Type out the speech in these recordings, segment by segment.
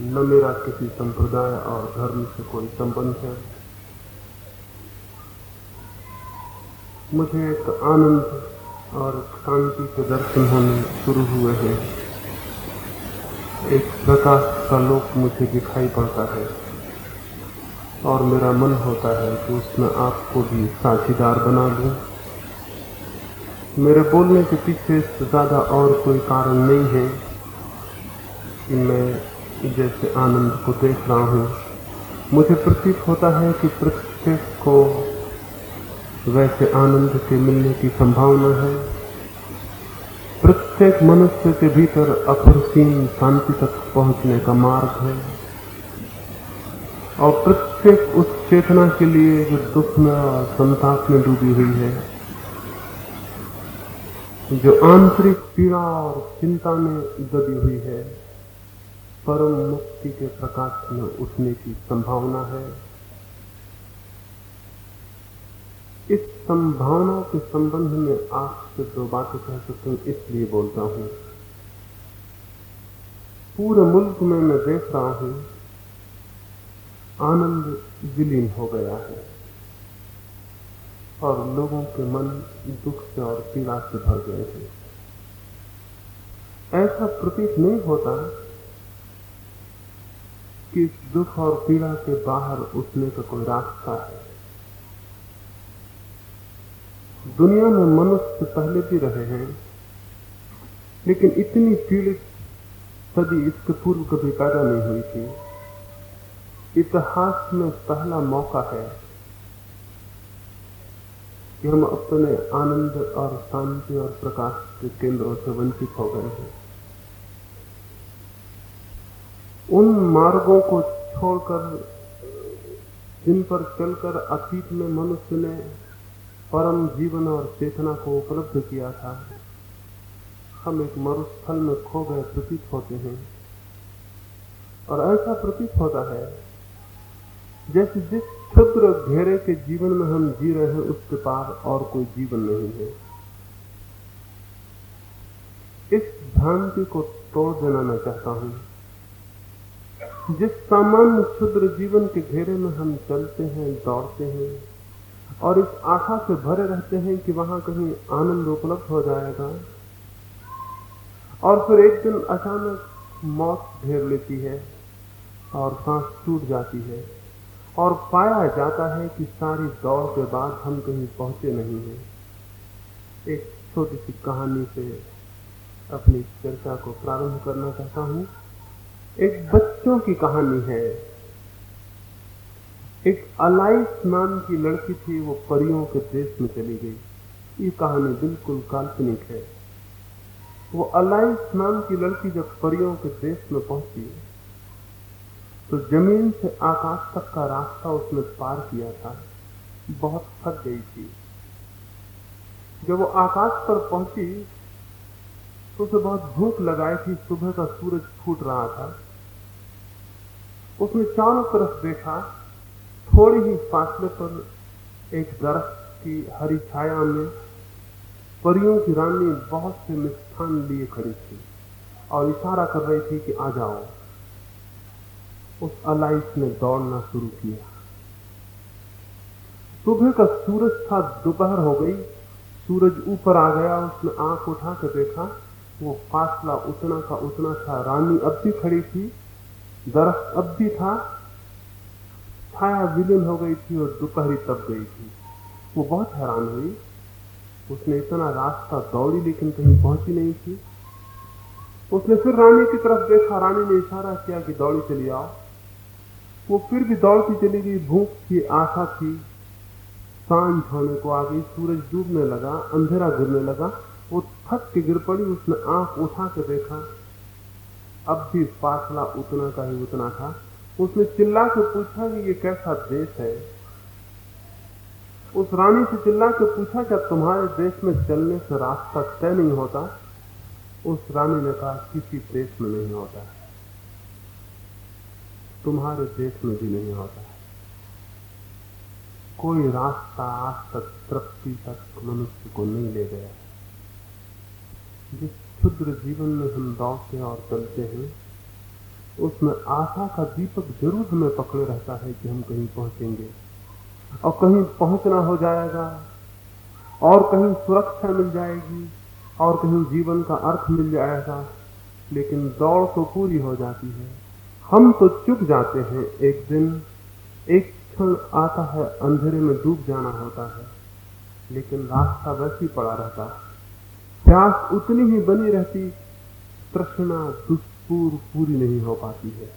न मेरा किसी संप्रदाय और धर्म से कोई संबंध है? मुझे एक आनंद और शांति के दर्शन होने शुरू हुए हैं। एक प्रकाश का लोक मुझे दिखाई पड़ता है और मेरा मन होता है कि उसमें आपको भी साझीदार बना दूँ। मेरे बोलने के पीछे ज़्यादा और कोई कारण नहीं है। कि मैं जैसे आनंद को देख रहा हूँ। मुझे प्रतीत होता है कि प्रत्येक को वैसे आनंद के मिलने की संभावना है। प्रत्येक मनुष्य के भीतर अपरसीम शांति तक पहुँचने का मार्ग है। और प्रत्येक उस चेतना के लिए जो दुख में और संताप में डूबी हुई है, जो आंतरिक पीड़ा और चिंता में दबी हुई है परम मुक्ति के प्रकाश में उठने की संभावना है। इस संभावना के संबंध में आपसे दो बातें कह सकता हूँ, इसलिए बोलता हूँ। पूरे मुल्क में मैं देख रहा हूँ, आनंद विलीन हो गया है और लोगों के मन दुख से और पीड़ा से भर गए हैं। ऐसा प्रतीत नहीं होता कि दुख और पीड़ा के बाहर उठने का कोई रास्ता है। दुनिया में मनुष्य पहले भी रहे हैं, लेकिन इतनी पीड़ित सदी इसके पूर्व कभी पैदा नहीं हुई थी। इतिहास में पहला मौका है कि हम अपने आनंद और शांति और प्रकाश के केंद्रों से वंचित हो गए हैं। उन मार्गों को छोड़कर, जिन पर चलकर अतीत में मनुष्य ने परम जीवन और चेतना को उपलब्ध किया था, हम एक मरुस्थल में खो गए प्रतीत होते हैं। और ऐसा प्रतीत होता है, जैसे जिस क्षुद्र घेरे के जीवन में हम जी रहे हैं उसके पार और कोई जीवन नहीं है। इस भ्रांति को तोड़ देना मैं चाहता हूँ। जिस सामान्य क्षुद्र जीवन के घेरे में हम चलते हैं, दौड़ते हैं, और इस आशा से भरे रहते हैं कि वहाँ कहीं आनंद उपलब्ध हो जाएगा, और फिर एक दिन अचानक मौत घेर लेती है और सांस टूट जाती है, और पाया जाता है कि सारी दौड़ के बाद हम कहीं पहुँचे नहीं हैं। एक छोटी सी कहानी से अपनी चर्चा को प्रारंभ करना चाहता हूँ। एक बच्चों की कहानी है। एक अलाइस नाम की लड़की थी, वो परियों के देश में चली गई। ये कहानी बिल्कुल काल्पनिक है। वो अलाइस नाम की लड़की जब परियों के देश में पहुँची तो ज़मीन से आकाश तक का रास्ता उसने पार किया था। बहुत थक गई थी। जब वो आकाश पर पहुँची तो उसे बहुत भूख लगाई थी। सुबह का सूरज फूट रहा था। उसने चारों तरफ़ देखा, थोड़ी ही फासले पर एक दरख्त की हरी छाया में परियों की रानी बहुत से मिष्ठान लिए खड़ी थी और इशारा कर रही थी कि आ जाओ। उस अलाइस ने दौड़ना शुरू किया। सुबह का सूरज था, दोपहर हो गई। सूरज ऊपर आ गया, उसने आँख उठा कर देखा, वो फासला उतना का उतना था। रानी अब भी खड़ी थी दरख्त अब भी था। छाया विलीन हो गई थी और दोपहरी तब गई थी। वो बहुत हैरान हुई। उसने इतना रास्ता दौड़ी लेकिन कहीं पहुँची नहीं थी। उसने फिर रानी की तरफ़ देखा। रानी ने इशारा किया कि दौड़ी चली आओ। वो फिर भी दौड़ती चली गई। भूख थी आशा थी। साँझ होने को आ गई। सूरज डूबने लगा। अंधेरा गिरने लगा। वो थक के गिर पड़ी। उसने आँख उठा के देखा। अब भी फासला उतना का ही उतना था। उसने चिल्ला के पूछा कि ये कैसा देश है? उस रानी से चिल्ला के पूछा, क्या तुम्हारे देश में चलने से रास्ता तय नहीं होता? उस रानी ने कहा, किसी देश में नहीं होता। तुम्हारे देश में भी नहीं होता। कोई रास्ता आज तक तृप्ति तक मनुष्य को नहीं ले गया। जिस क्षुद्र जीवन में हम दौड़ते और चलते हैं। उसमें आशा का दीपक ज़रूर हमें पकड़े रहता है कि हम कहीं पहुँचेंगे। और कहीं पहुँचना हो जाएगा, और कहीं सुरक्षा मिल जाएगी, और कहीं जीवन का अर्थ मिल जाएगा। लेकिन दौड़ तो पूरी हो जाती है। हम तो चुप जाते हैं एक दिन, एक क्षण आता है, अंधेरे में डूब जाना होता है। लेकिन रास्ता वैसी पड़ा रहता है। प्यास उतनी ही बनी रहती, तृष्णा दुष्पूर पूरी नहीं हो पाती है।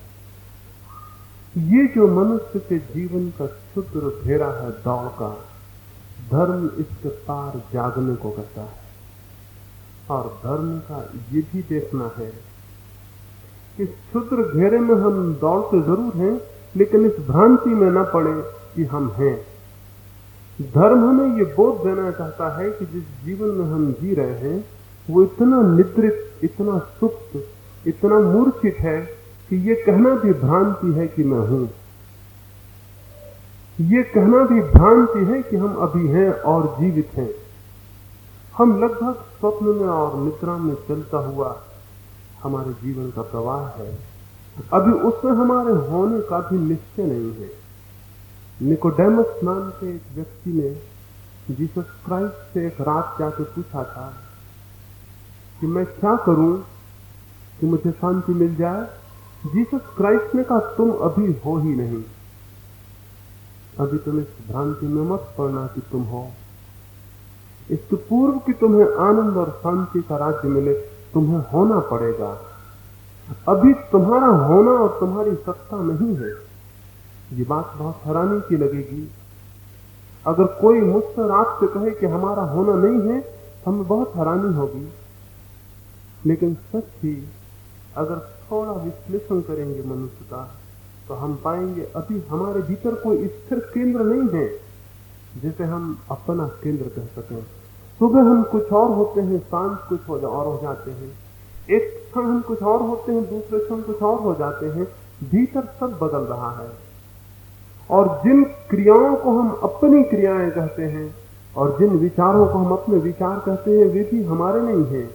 ये जो मनुष्य के जीवन का क्षुद्र घेरा है, दौड़ का, धर्म इसके पार जागने को कहता है। और धर्म का ये भी देखना है कि क्षुद्र घेरे में हम दौड़ते ज़रूर हैं, लेकिन इस भ्रांति में न पड़े कि हम हैं। धर्म हमें ये बोध देना चाहता है कि जिस जीवन में हम जी रहे हैं, वो इतना निद्रित, इतना सुप्त, इतना मूर्छित है कि ये कहना भी भ्रांति है कि मैं हूँ। ये कहना भी भ्रांति है कि हम अभी हैं और जीवित हैं। हम लगभग स्वप्न में और निद्रा में चलता हुआ हमारे जीवन का प्रवाह है। अभी उसमें हमारे होने का भी निश्चय नहीं है। निकोडेमस नाम के एक व्यक्ति ने जीसस क्राइस्ट से एक रात जाके पूछा था कि मैं क्या करूँ कि मुझे शांति मिल जाए? जीसस क्राइस्ट ने कहा, तुम अभी हो ही नहीं। अभी तुम इस भ्रांति में मत पड़ना कि तुम हो। इसके पूर्व कि तुम्हें आनंद और शांति का राज्य मिले, तुम्हें होना पड़ेगा। अभी तुम्हारा होना और तुम्हारी सत्ता नहीं है। ये बात बहुत हैरानी की लगेगी। अगर कोई मुझसे रात से कहे कि हमारा होना नहीं है, हमें बहुत हैरानी होगी। लेकिन सच ही, अगर थोड़ा विश्लेषण करेंगे मनुष्य का तो हम पाएँगे अभी हमारे भीतर कोई स्थिर केंद्र नहीं है, जिसे हम अपना केंद्र कह सकें। सुबह हम कुछ और होते हैं साँझ कुछ हो और हो जाते हैं। एक क्षण हम कुछ और होते हैं, दूसरे क्षण कुछ और हो जाते हैं। भीतर सब बदल रहा है। और जिन क्रियाओं को हम अपनी क्रियाएँ कहते हैं और जिन विचारों को हम अपने विचार कहते हैं, वे भी हमारे नहीं हैं।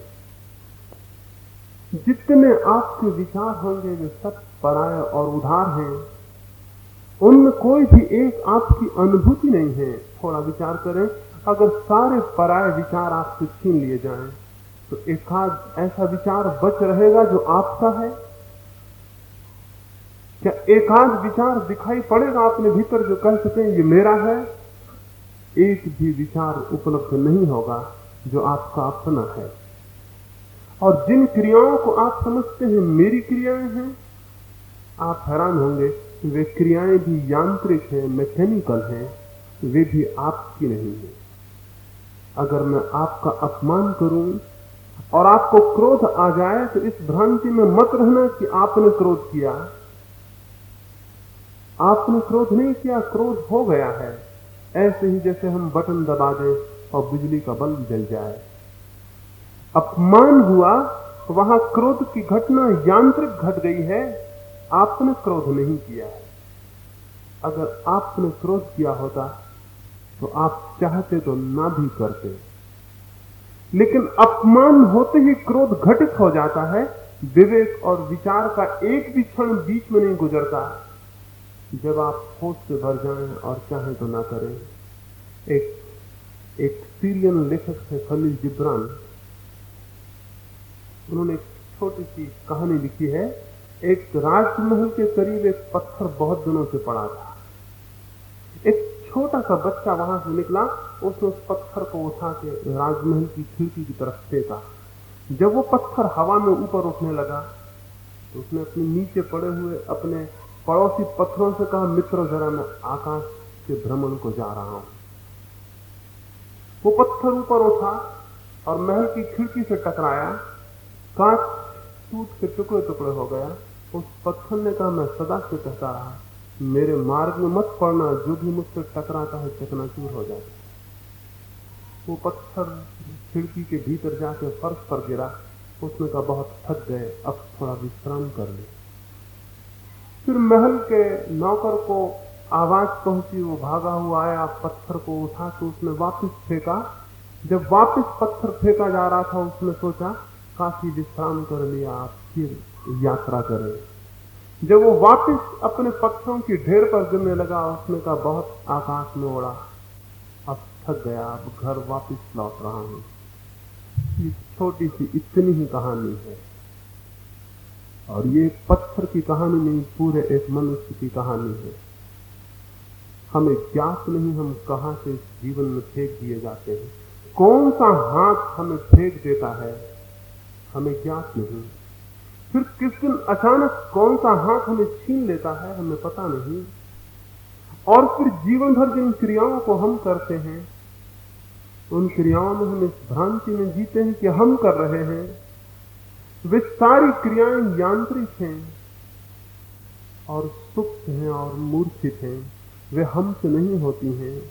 जितने आपके विचार होंगे, वे सब पराय और उधार हैं। उनमें कोई भी एक आपकी अनुभूति नहीं है। थोड़ा विचार करें, अगर सारे पराय विचार आपसे छीन लिए जाएँ तो एक आध ऐसा विचार बच रहेगा जो आपका है। क्या एक आध विचार दिखाई पड़ेगा अपने भीतर जो कह सके, ये मेरा है एक भी विचार उपलब्ध नहीं होगा जो आपका अपना है। और जिन क्रियाओं को आप समझते हैं, मेरी क्रियाएँ हैं, आप हैरान होंगे वे क्रियाएँ भी यांत्रिक हैं, मैकेनिकल हैं, वे भी आपकी नहीं है। अगर मैं आपका अपमान करूँ और आपको क्रोध आ जाए तो इस भ्रांति में मत रहना कि आपने क्रोध किया। आपने क्रोध नहीं किया, क्रोध हो गया है। ऐसे ही जैसे हम बटन दबा दें और बिजली का बल्ब जल जाए। अपमान हुआ वहाँ क्रोध की घटना यांत्रिक घट गई है। आपने क्रोध नहीं किया है। अगर आपने क्रोध किया होता तो आप चाहते तो ना भी करते। लेकिन अपमान होते ही क्रोध घटित हो जाता है। विवेक और विचार का एक भी क्षण बीच में नहीं गुजरता। जब आप होश से भर जाएँ और चाहे तो ना करें, एक एक सीरियन लेखक थे खलील जिब्रान। उन्होंने एक छोटी सी कहानी लिखी है। एक राजमहल के करीब एक पत्थर बहुत दिनों से पड़ा था। एक छोटा सा बच्चा वहाँ से निकला, उसने उस पत्थर को उठा के राजमहल की खिड़की की तरफ़ फेंका। जब वो पत्थर हवा में ऊपर उठने लगा तो उसने अपने नीचे पड़े हुए अपने पड़ोसी पत्थरों से कहा, मित्र, जरा मैं आकाश के भ्रमण को जा रहा हूँ। वो पत्थर ऊपर उठा और महल की खिड़की से टकराया। कांच टूट के टुकड़े टुकड़े हो गया। उस पत्थर ने कहा, मैं सदा से कहता रहा, मेरे मार्ग में मत पड़ना, जो भी मुझसे टकराता है चकनाचूर हो जाए। वो पत्थर खिड़की के भीतर जाके फर्श पर गिरा। उसने कहा, बहुत थक गए, अब थोड़ा विश्राम कर ले। फिर महल के नौकर को आवाज़ पहुँची, वो भागा हुआ आया, पत्थर को उठा के उसने वापस फेंका। जब वापस पत्थर फेंका जा रहा था, उसने सोचा, काफ़ी विश्राम कर लिया, आप फिर यात्रा करें। जब वो वापस अपने पत्थरों की ढेर पर गिरने लगा, उसने कहा, बहुत आकाश में उड़ा। अब थक गया, अब घर वापस लौट रहा हूँ। छोटी सी इतनी ही कहानी है। और ये पत्थर की कहानी नहीं, पूरे एक मनुष्य की कहानी है। हमें ज्ञात नहीं हम कहाँ से जीवन में फेंक दिए जाते हैं। कौन सा हाथ हमें फेंक देता है, हमें ज्ञात नहीं। फिर किस दिन अचानक कौन सा हाथ हमें छीन लेता है, हमें पता नहीं। और फिर जीवन भर जिन क्रियाओं को हम करते हैं, उन क्रियाओं में हम इस भ्रांति में जीते हैं कि हम कर रहे हैं। वे सारी क्रियाएँ यांत्रिक हैं और सुप्त हैं और मूर्छित हैं। वे हमसे नहीं होती हैं।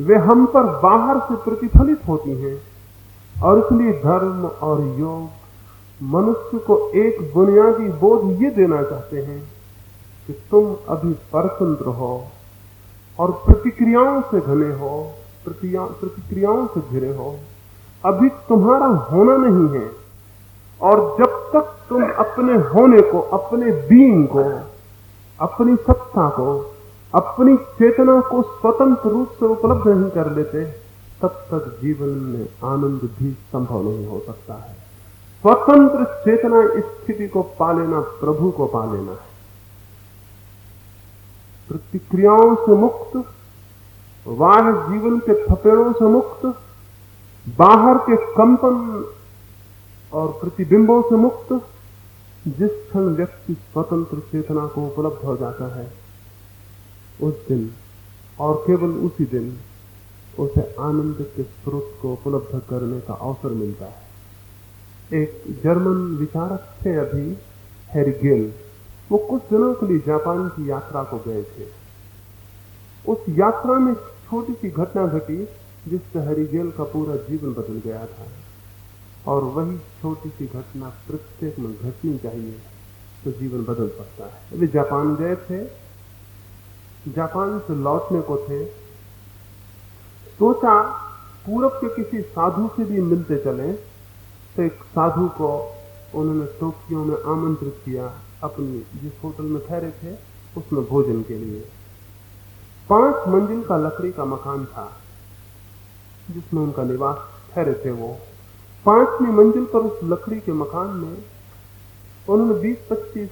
वे हम पर बाहर से प्रतिफलित होती हैं। और इसलिए धर्म और योग मनुष्य को एक बुनियादी बोध ये देना चाहते हैं कि तुम अभी परतंत्र हो और प्रतिक्रियाओं से घने हो प्रतिक्रियाओं से घिरे हो। अभी तुम्हारा होना नहीं है। और जब तक तुम अपने होने को, अपने बीइंग को, अपनी सत्ता को, अपनी चेतना को स्वतंत्र रूप से उपलब्ध नहीं कर लेते, तब तक जीवन में आनंद भी संभव नहीं हो सकता है। स्वतंत्र चेतना स्थिति को पा लेना, प्रभु को पा लेना है। प्रतिक्रियाओं से मुक्त, बाह्य जीवन के थपेड़ों से मुक्त, बाहर के कंपन और प्रतिबिंबों से मुक्त जिस क्षण व्यक्ति स्वतंत्र चेतना को उपलब्ध हो जाता है, उस दिन और केवल उसी दिन उसे आनंद के स्रोत को उपलब्ध करने का अवसर मिलता है। एक जर्मन विचारक थे अभी हेरिगेल वो कुछ दिनों के लिए जापान की यात्रा को गए थे। उस यात्रा में छोटी सी घटना घटी जिससे हरिगेल का पूरा जीवन बदल गया था। और वही छोटी सी घटना प्रत्येक में घटनी चाहिए तो जीवन बदल सकता है। वे जापान गए थे, जापान से लौटने को थे, सोचा पूरब के किसी साधु से भी मिलते चले तो एक साधु को उन्होंने टोकियो में आमंत्रित किया अपनी जिस होटल में ठहरे थे, उसमें भोजन के लिए। पाँच मंजिल का लकड़ी का मकान था, जिसमें उनका निवास ठहरे थे वो। पांचवी मंजिल पर उस लकड़ी के मकान में उन्होंने 20-25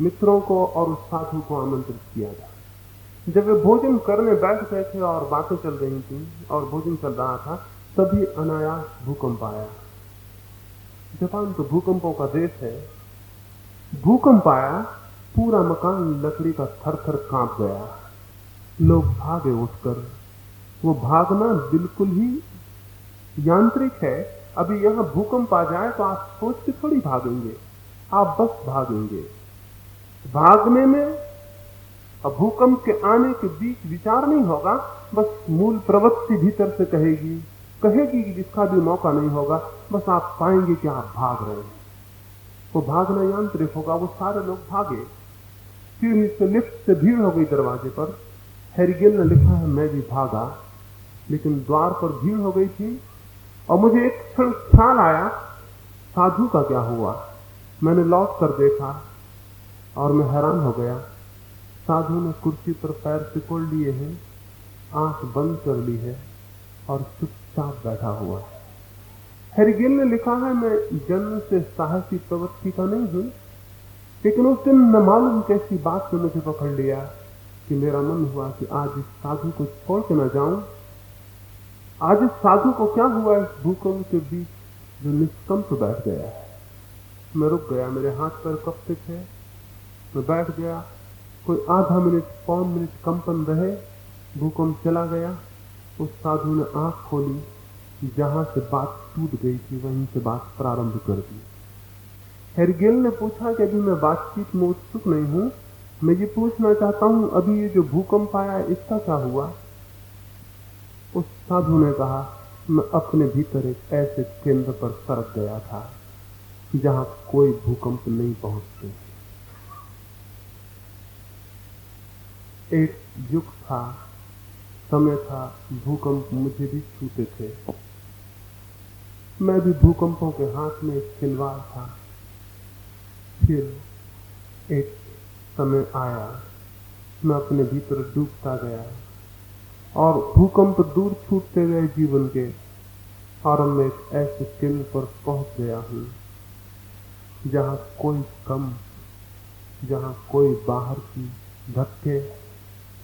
मित्रों को और उस साधु को आमंत्रित किया था जब वे भोजन करने बैठ गए थे और बातें चल रही थी और भोजन चल रहा था, तभी अनायास भूकंप आया। जापान तो भूकंपों का देश है। भूकंप आया, पूरा मकान लकड़ी का थर थर काँप गया। लोग भागे उठकर। वो भागना बिल्कुल ही यांत्रिक है अभी यहाँ भूकंप आ जाए तो आप सोच के थोड़ी भागेंगे। आप बस भागेंगे। भागने में भूकंप के आने के बीच विचार नहीं होगा, बस मूल प्रवृत्ति भीतर से कहेगी। कहेगी कि जिसका भी मौका नहीं होगा, बस आप पाएँगे कि आप भाग रहे हैं। वो भागना यांत्रिक होगा, वो सारे लोग भागे। फिर से लिफ्ट से भीड़ हो गई दरवाजे पर? हेरिगेल ने लिखा है, मैं भी भागा। लेकिन द्वार पर भीड़ हो गई थी। और मुझे एक क्षण ख्याल आया, साधु का क्या हुआ? मैंने लौट कर देखा और मैं हैरान हो गया। साधु ने कुर्सी पर पैर सिकोड़ लिए हैं, आँख बंद कर ली है और चुपचाप बैठा हुआ। है हेरिगेल ने लिखा है, मैं जन्म से साहसी प्रवृत्ति का नहीं हूँ, लेकिन उस दिन न मालूम कैसी बात से मुझे पकड़ लिया कि मेरा मन हुआ कि आज इस साधु को छोड़ के न जाऊँ आज इस साधु को क्या हुआ इस भूकंप के बीच जो निष्कंप बैठ गया है। मैं रुक गया, मेरे हाथ पर कपते थे। मैं बैठ गया, कोई आधा मिनट, पौन मिनट कंपन रहे, भूकंप चला गया। उस साधु ने आँख खोली, जहाँ से बात टूट गई थी, वहीं से बात प्रारंभ कर दी। हेरगेल ने पूछा कि अभी मैं बातचीत में उत्सुक नहीं हूँ। मैं ये पूछना चाहता हूँ, अभी ये जो भूकंप आया इसका क्या हुआ? उस साधु ने कहा, मैं अपने भीतर एक ऐसे केंद्र पर सरक गया था, जहाँ कोई भूकंप नहीं पहुँचते। एक युग था, समय था, भूकंप मुझे भी छूते थे। मैं भी भूकंपों के हाथ में एक खिलवाड़ था। फिर एक समय आया, मैं अपने भीतर डूबता गया। और भूकंप दूर छूटते गए जीवन के और मैं एक ऐसे केंद्र पर पहुँच गया हूँ, जहाँ कोई कम, जहाँ कोई बाहर की धक्के,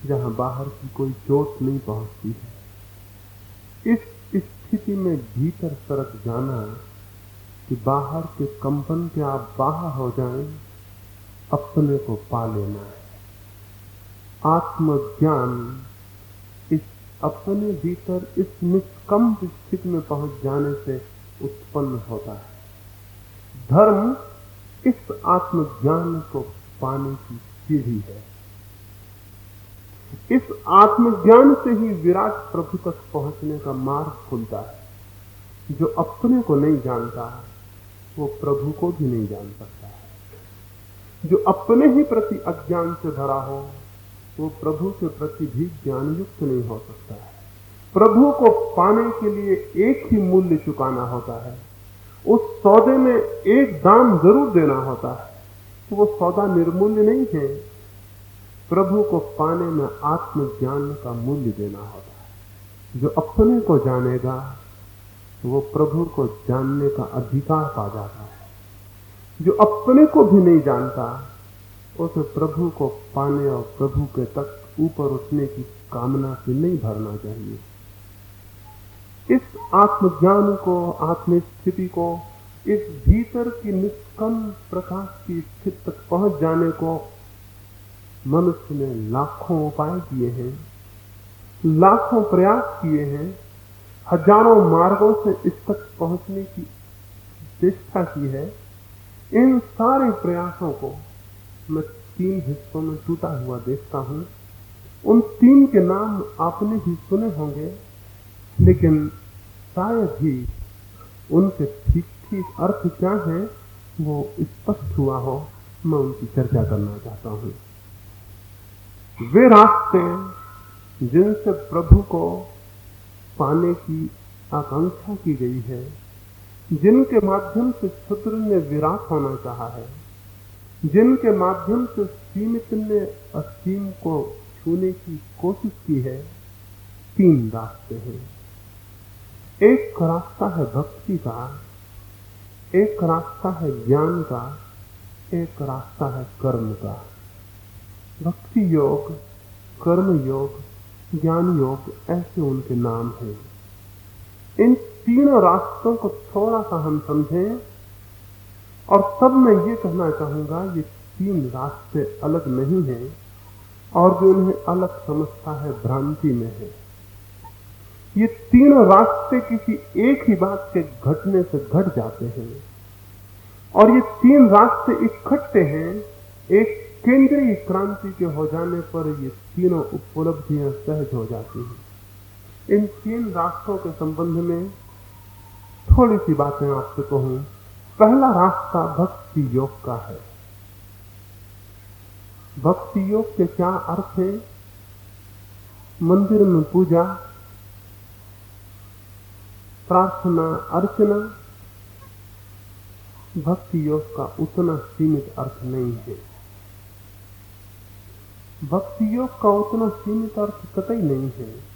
जहाँ बाहर की कोई चोट नहीं पहुँचती है। इस स्थिति में भीतर सरक जाना कि बाहर के कंपन के आप बाहर हो जाएँ, अपने को पा लेना है। आत्मज्ञान अपने भीतर इस निष्कंप स्थिति में पहुँच जाने से उत्पन्न होता है। धर्म इस आत्मज्ञान को पाने की सीढ़ी है। इस आत्मज्ञान से ही विराट प्रभु तक पहुँचने का मार्ग खुलता है। जो अपने को नहीं जानता है वो प्रभु को भी नहीं जान सकता है। जो अपने ही प्रति अज्ञान से भरा हो वो प्रभु के प्रति भी ज्ञान युक्त नहीं हो सकता। है प्रभु को पाने के लिए एक ही मूल्य चुकाना होता है। उस सौदे में एक दाम ज़रूर देना होता है। तो वो सौदा निर्मूल्य नहीं है। प्रभु को पाने में आत्मज्ञान का मूल्य देना होता है। जो अपने को जानेगा तो वो प्रभु को जानने का अधिकार पा जाता है। जो अपने को भी नहीं जानता उसे प्रभु को पाने और प्रभु के तक ऊपर उठने की कामना से नहीं भरना चाहिए। इस आत्मज्ञान को, आत्मस्थिति को, इस भीतर की निष्कम प्रकाश की स्थिति तक पहुँच जाने को मनुष्य ने लाखों उपाय किए हैं, लाखों प्रयास किए हैं, हज़ारों मार्गों से इस तक पहुँचने की चेष्टा की है। इन सारे प्रयासों को मैं तीन हिस्सों में टूटा हुआ देखता हूँ। उन तीन के नाम आपने भी सुने होंगे, लेकिन शायद ही उनके ठीक ठीक अर्थ क्या है, वो स्पष्ट हुआ हो। मैं उनकी चर्चा करना चाहता हूँ। वे रास्ते जिनसे प्रभु को पाने की आकांक्षा की गई है, जिनके माध्यम से शत्रु ने विराट होना चाहा है। जिनके माध्यम से सीमित ने असीम को छूने की कोशिश की है, तीन रास्ते हैं। एक रास्ता है भक्ति का, एक रास्ता है ज्ञान का, एक रास्ता है कर्म का। भक्ति योग, कर्म योग, ज्ञान योग, ऐसे उनके नाम हैं। इन तीनों रास्तों को थोड़ा सा हम समझें। और तब मैं ये कहना चाहूँगा, ये तीन रास्ते अलग नहीं हैं और जो उन्हें अलग समझता है भ्रांति में है। ये तीनों रास्ते किसी एक ही बात के घटने से घट जाते हैं और ये तीन रास्ते इकट्ठे हैं, एक केंद्रीय क्रांति के हो जाने पर ये तीनों उपलब्धियाँ सहज हो जाती हैं। इन तीन रास्तों के संबंध में थोड़ी सी बातें आपसे कहूँ। पहला रास्ता भक्ति योग का है। भक्ति योग के क्या अर्थ है? मंदिर में पूजा, प्रार्थना, अर्चना। भक्ति योग का उतना सीमित अर्थ नहीं है। भक्ति योग का उतना सीमित अर्थ कतई नहीं है।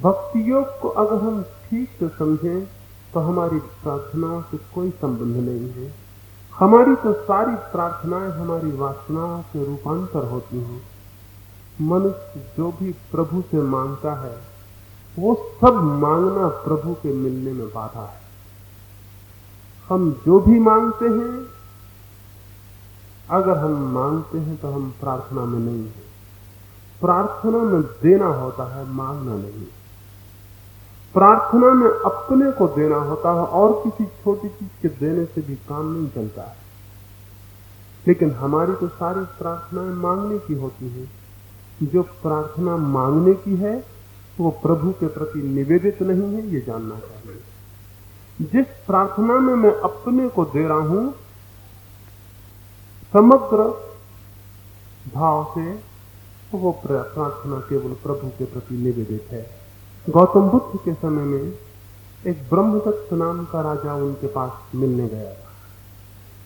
भक्ति योग को अगर हम ठीक से समझें तो हमारी प्रार्थनाओं से कोई संबंध नहीं है। हमारी तो सारी प्रार्थनाएँ हमारी वासनाओं के रूपांतर होती हैं। मनुष्य जो भी प्रभु से माँगता है, वो सब मांगना प्रभु के मिलने में बाधा है। हम जो भी मांगते हैं, अगर हम मांगते हैं तो हम प्रार्थना में नहीं है। प्रार्थना में देना होता है, मांगना नहीं। प्रार्थना में अपने को देना होता है और किसी छोटी चीज़ के देने से भी काम नहीं चलता। है लेकिन हमारी तो सारी प्रार्थनाएँ मांगने की होती हैं। जो प्रार्थना मांगने की है, वो प्रभु के प्रति निवेदित नहीं है, ये जानना चाहिए। जिस प्रार्थना में मैं अपने को दे रहा हूँ, समग्र भाव से वो प्रार्थना केवल प्रभु के प्रति निवेदित है। गौतम बुद्ध के समय में एक ब्रह्मदत्त नाम का राजा उनके पास मिलने गया था।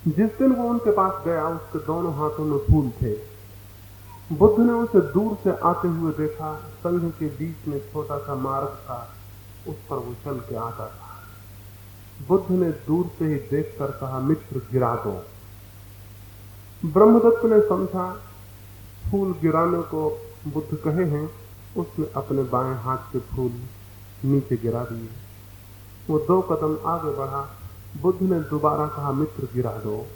जिस दिन वो उनके पास गया, उसके दोनों हाथों में फूल थे। बुद्ध ने उसे दूर से आते हुए देखा। संघ के बीच में छोटा सा मार्ग था, उस पर वो चल के आता था। बुद्ध ने दूर से ही देखकर कहा, मित्र, गिरा दो। ब्रह्मदत्त ने समझा, फूल गिराने को बुद्ध कहे हैं उसने अपने बाएँ हाथ के फूल नीचे गिरा दिए। वो दो कदम आगे बढ़ा, बुद्ध ने दोबारा कहा, मित्र, गिरा दो।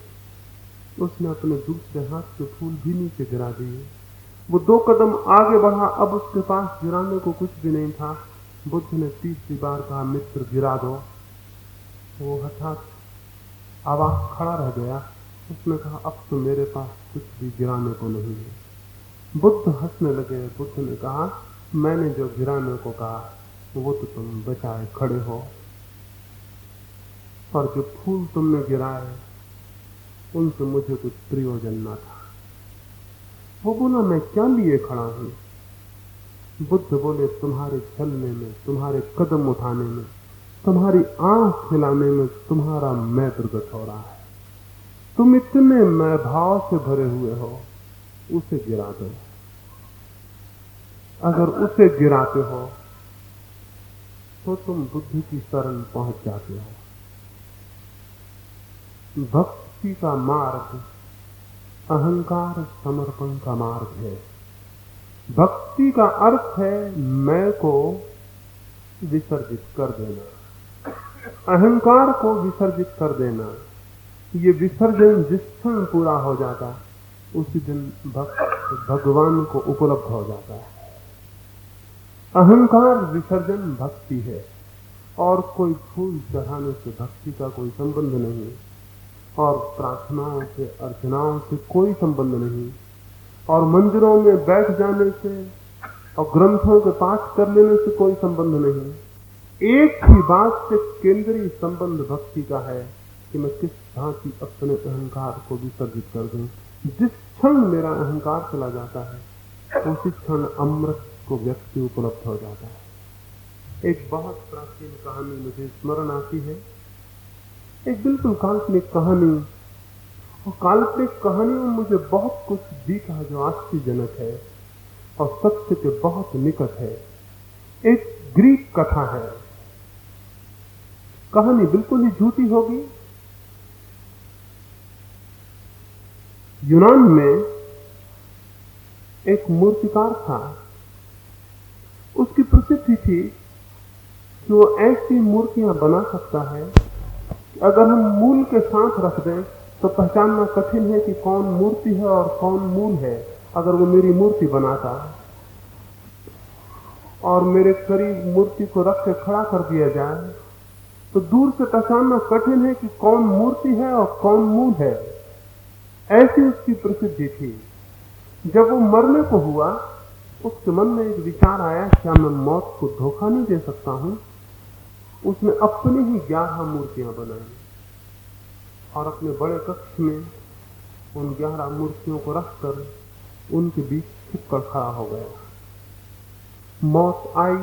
उसने अपने दूसरे हाथ के फूल भी नीचे गिरा दिए। वो दो कदम आगे बढ़ा, अब उसके पास गिराने को कुछ भी नहीं था। बुद्ध ने तीसरी बार कहा, मित्र, गिरा दो। वो हठात आवाज़ खड़ा रह गया। उसने कहा, अब तो मेरे पास कुछ भी गिराने को नहीं है। बुद्ध हंसने लगे। बुद्ध ने कहा मैंने जो गिराने को कहा, वो तो तुम बचाए खड़े हो। और जो फूल तुमने गिराए, उनसे मुझे कुछ प्रयोजन न था। वो बोला, मैं क्या लिए खड़ा हूँ? बुद्ध बोले, तुम्हारे चलने में, तुम्हारे कदम उठाने में, तुम्हारी आँख खिलाने में तुम्हारा मैं प्रगट हो रहा है। तुम इतने मैं भाव से भरे हुए हो, उसे गिरा दो। अगर उसे गिराते हो तो तुम बुद्धि की शरण पहुँच जाते हो। भक्ति का मार्ग अहंकार समर्पण का मार्ग है। भक्ति का अर्थ है, मैं को विसर्जित कर देना। अहंकार को विसर्जित कर देना। ये विसर्जन जिस क्षण पूरा हो जाता, उसी दिन भक्त भगवान को उपलब्ध हो जाता है। अहंकार विसर्जन भक्ति है, और कोई फूल चढ़ाने से भक्ति का कोई संबंध नहीं, और प्रार्थनाओं से अर्चनाओं से कोई संबंध नहीं, और मंदिरों में बैठ जाने से और ग्रंथों के पाठ कर लेने से कोई संबंध नहीं। एक ही बात से केंद्रीय संबंध भक्ति का है कि मैं किस भांति अपने अहंकार को विसर्जित कर दूँ। जिस क्षण मेरा अहंकार चला जाता है, उसी क्षण अमृत को व्यक्ति उपलब्ध हो जाता है। एक बहुत प्राचीन कहानी मुझे स्मरण आती है। एक बिल्कुल काल्पनिक कहानी। और काल्पनिक कहानी में मुझे बहुत कुछ दिखा जो आश्चर्यजनक है और सत्य के बहुत निकट है। एक ग्रीक कथा है। कहानी बिल्कुल ही झूठी होगी। यूनान में एक मूर्तिकार था। उसकी प्रसिद्धि थी कि वो ऐसी मूर्तियाँ बना सकता है कि अगर हम मूल के साथ रख दें तो पहचानना कठिन है कि कौन मूर्ति है और कौन मूल है, अगर वो मेरी मूर्ति बनाता। और मेरे करीब मूर्ति को रख के खड़ा कर दिया जाए तो दूर से पहचानना कठिन है कि कौन मूर्ति है और कौन मूल है। ऐसी उसकी प्रसिद्धि थी। जब वो मरने को हुआ उसके मन में एक विचार आया, क्या मैं मौत को धोखा नहीं दे सकता हूँ? उसने अपनी ही ग्यारह मूर्तियाँ बनाई और अपने बड़े कक्ष में उन ग्यारह मूर्तियों को रखकर उनके बीच छिपकर खड़ा हो गया। मौत आई,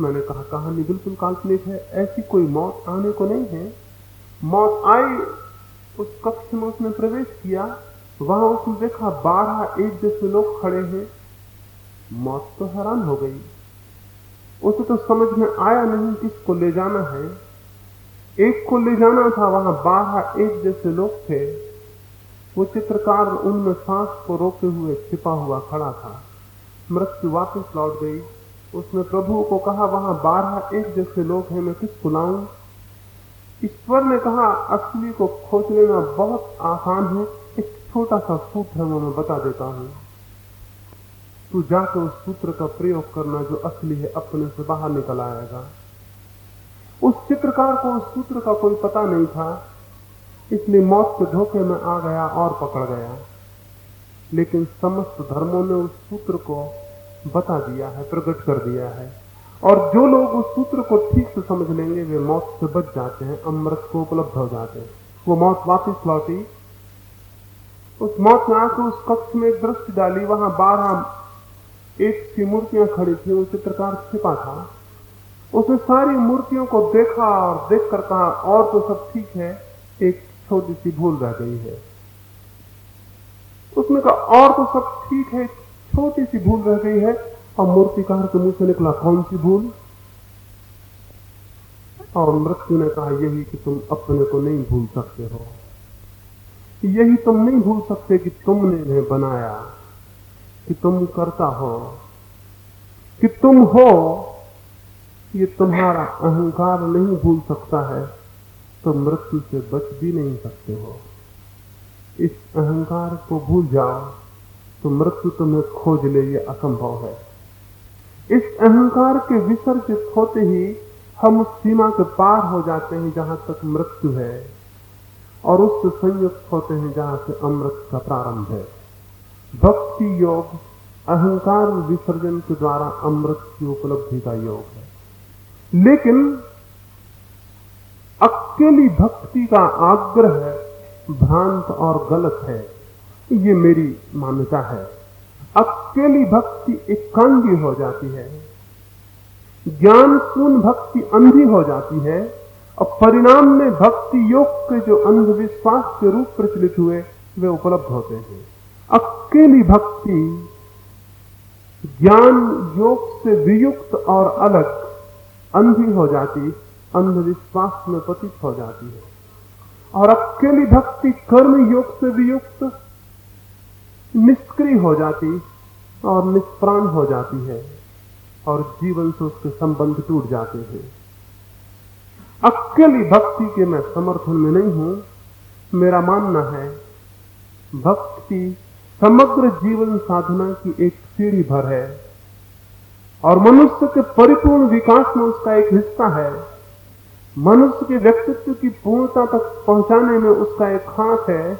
मैंने कहा, कहानी बिल्कुल काल्पनिक है, ऐसी कोई मौत आने को नहीं है। मौत आई, उस कक्ष में उसने प्रवेश किया, वहाँ उसने देखा बारह एक जैसे लोग खड़े हैं। मौत तो हैरान हो गई। उसे तो समझ में आया नहीं किसको ले जाना है। एक को ले जाना था, वहाँ बारह एक जैसे लोग थे। वो चित्रकार उनमें सांस को रोके हुए छिपा हुआ खड़ा था। मृत्यु वापस लौट गई। उसने प्रभु को कहा, वहाँ बारह एक जैसे लोग हैं, मैं किसको लाऊं? ईश्वर ने कहा, असली को खोज लेना बहुत आसान है। एक छोटा सा सूत्र है वो मैं बता देता हूँ। तू जाकर उस सूत्र का प्रयोग करना जो असली है, अपने से बाहर निकल आएगा। उस चित्रकार को उस सूत्र का कोई पता नहीं था। इसलिए मौत के धोखे में आ गया और पकड़ गया। लेकिन समस्त धर्मों ने उस सूत्र को बता दिया है, प्रकट कर दिया है। और जो लोग उस सूत्र को ठीक से समझ लेंगे, वे मौत से बच जाते हैं, अमृत को उपलब्ध हो जाते हैं। वो मौत वापस लौटी। उस मौत ने आकर उस कक्ष में दृष्टि डाली, वहाँ बारह एक सी मूर्तियाँ खड़ी थी, वो चित्रकार छिपा था। उसने सारी मूर्तियों को देखा और देख कर कहा, और तो सब ठीक है, एक छोटी सी भूल रह गई है। उसने कहा, और तो सब ठीक है छोटी सी भूल रह गई है। और मूर्तिकार के मुँह से निकला, कौन सी भूल? और मृत्यु ने कहा, यही कि तुम अपने को नहीं भूल सकते हो। यही तुम नहीं भूल सकते कि तुमने इन्हें बनाया। कि तुम करता हो, कि तुम हो, ये तुम्हारा अहंकार नहीं भूल सकता है तो मृत्यु से बच भी नहीं सकते हो। इस अहंकार को भूल जाओ तो मृत्यु तुम्हें खोज ले, ये असंभव है। इस अहंकार के विसर्जित होते ही हम उस सीमा के पार हो जाते हैं जहाँ तक मृत्यु है, और उससे संयुक्त होते हैं जहाँ से अमृत का प्रारंभ है। भक्ति योग, अहंकार विसर्जन के द्वारा अमृत की उपलब्धि का योग है। लेकिन अकेली भक्ति का आग्रह भ्रांत और गलत है, ये मेरी मान्यता है। अकेली भक्ति एकांगी हो जाती है ज्ञान शून्य भक्ति अंधी हो जाती है, और परिणाम में भक्ति योग के जो अंधविश्वास के रूप प्रचलित हुए, वे उपलब्ध होते हैं। अकेली भक्ति ज्ञान योग से वियुक्त और अलग अंधी हो जाती, अंधविश्वास में पतित हो जाती है। और अकेली भक्ति कर्म योग से वियुक्त, निष्क्रिय हो जाती और निष्प्राण हो जाती है और जीवन से उसके संबंध टूट जाते हैं। अकेली भक्ति के मैं समर्थन में नहीं हूँ। मेरा मानना है, भक्ति समग्र जीवन साधना की एक सीढ़ी भर है और मनुष्य के परिपूर्ण विकास में उसका एक हिस्सा है। मनुष्य के व्यक्तित्व की पूर्णता तक पहुँचाने में उसका एक हाथ है,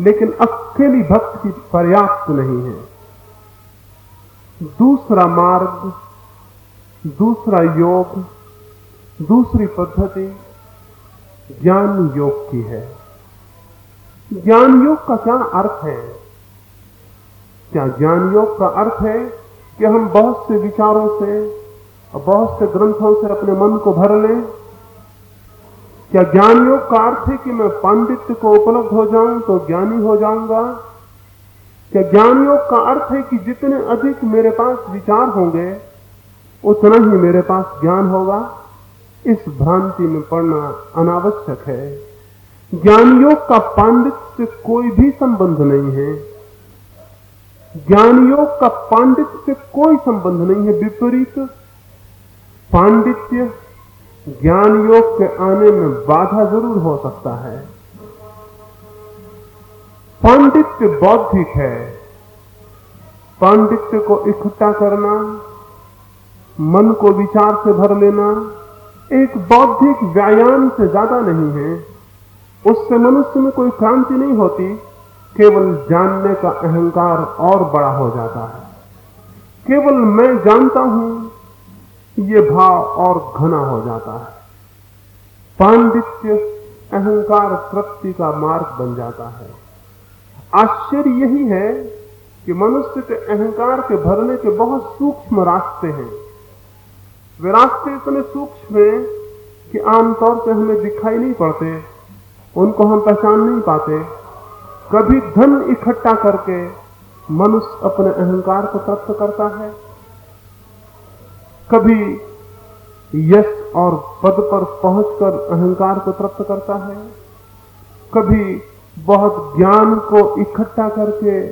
लेकिन अकेली भक्त की पर्याप्त नहीं है। दूसरा मार्ग, दूसरा योग, दूसरी पद्धति ज्ञान योग की है। ज्ञान योग का क्या अर्थ है? क्या ज्ञान योग का अर्थ है कि हम बहुत से विचारों से बहुत से ग्रंथों से अपने मन को भर लें? क्या ज्ञान योग का अर्थ है कि मैं पांडित्य को उपलब्ध हो जाऊँ तो ज्ञानी हो जाऊँगा? क्या ज्ञान योग का अर्थ है कि जितने अधिक मेरे पास विचार होंगे, उतना ही मेरे पास ज्ञान होगा? इस भ्रांति में पड़ना अनावश्यक है। ज्ञान योग का पांडित्य से कोई भी संबंध नहीं है। ज्ञान योग का पांडित्य से कोई संबंध नहीं है विपरीत। पांडित्य ज्ञान योग के आने में बाधा ज़रूर हो सकता है। पांडित्य बौद्धिक है। पांडित्य को इकट्ठा करना, मन को विचार से भर लेना एक बौद्धिक व्यायाम से ज़्यादा नहीं है। उससे मनुष्य में कोई क्रांति नहीं होती। केवल जानने का अहंकार और बड़ा हो जाता है। केवल मैं जानता हूँ, ये भाव और घना हो जाता है। पांडित्य अहंकार तृप्ति का मार्ग बन जाता है। आश्चर्य यही है कि मनुष्य के अहंकार के भरने के बहुत सूक्ष्म रास्ते हैं। वे रास्ते इतने सूक्ष्म हैं कि आमतौर से हमें दिखाई नहीं पड़ते, उनको हम पहचान नहीं पाते। कभी धन इकट्ठा करके मनुष्य अपने अहंकार को तृप्त करता है। कभी यश और पद पर पहुंचकर अहंकार को तृप्त करता है। कभी बहुत ज्ञान को इकट्ठा करके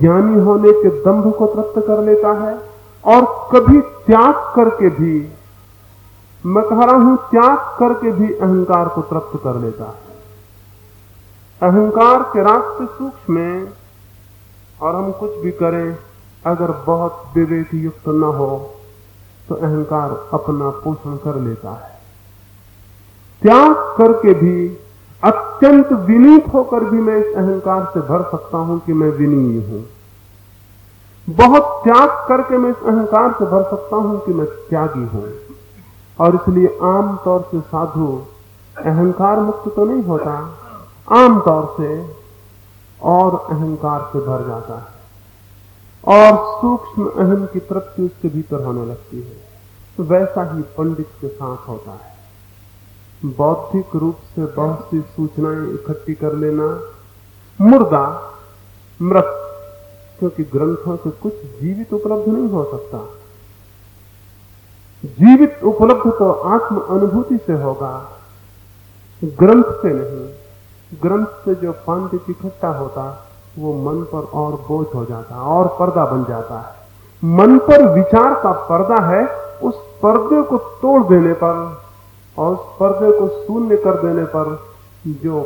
ज्ञानी होने के दंभ को तृप्त कर लेता है। और कभी त्याग करके भी, मैं कह रहा हूँ, त्याग करके भी अहंकार को तृप्त कर लेता है। अहंकार के रास्ते सूक्ष्म में और हम कुछ भी करें, अगर बहुत विवेक युक्त न हो तो अहंकार अपना पोषण कर लेता है। त्याग करके भी, अत्यंत विनीत होकर भी मैं इस अहंकार से भर सकता हूँ कि मैं विनीय हूँ। बहुत त्याग करके मैं इस अहंकार से भर सकता हूँ कि मैं त्यागी हूँ। और इसलिए आमतौर से साधु अहंकार मुक्त तो नहीं होता आमतौर से और अहंकार से भर जाता है। और सूक्ष्म अहम की तृप्ति उसके भीतर होने लगती है। तो वैसा ही पंडित के साथ होता है। बौद्धिक रूप से बहुत सी सूचनाएँ इकट्ठी कर लेना मुर्दा, मृत, क्योंकि ग्रंथों से कुछ जीवित उपलब्ध नहीं हो सकता। जीवित उपलब्ध तो आत्म अनुभूति से होगा, ग्रंथ से नहीं। ग्रंथ से जो पांडित इकट्ठा होता, वो मन पर और बोझ हो जाता है और पर्दा बन जाता है। मन पर विचार का पर्दा है, उस पर्दे को तोड़ देने पर, और उस पर्दे को शून्य कर देने पर जो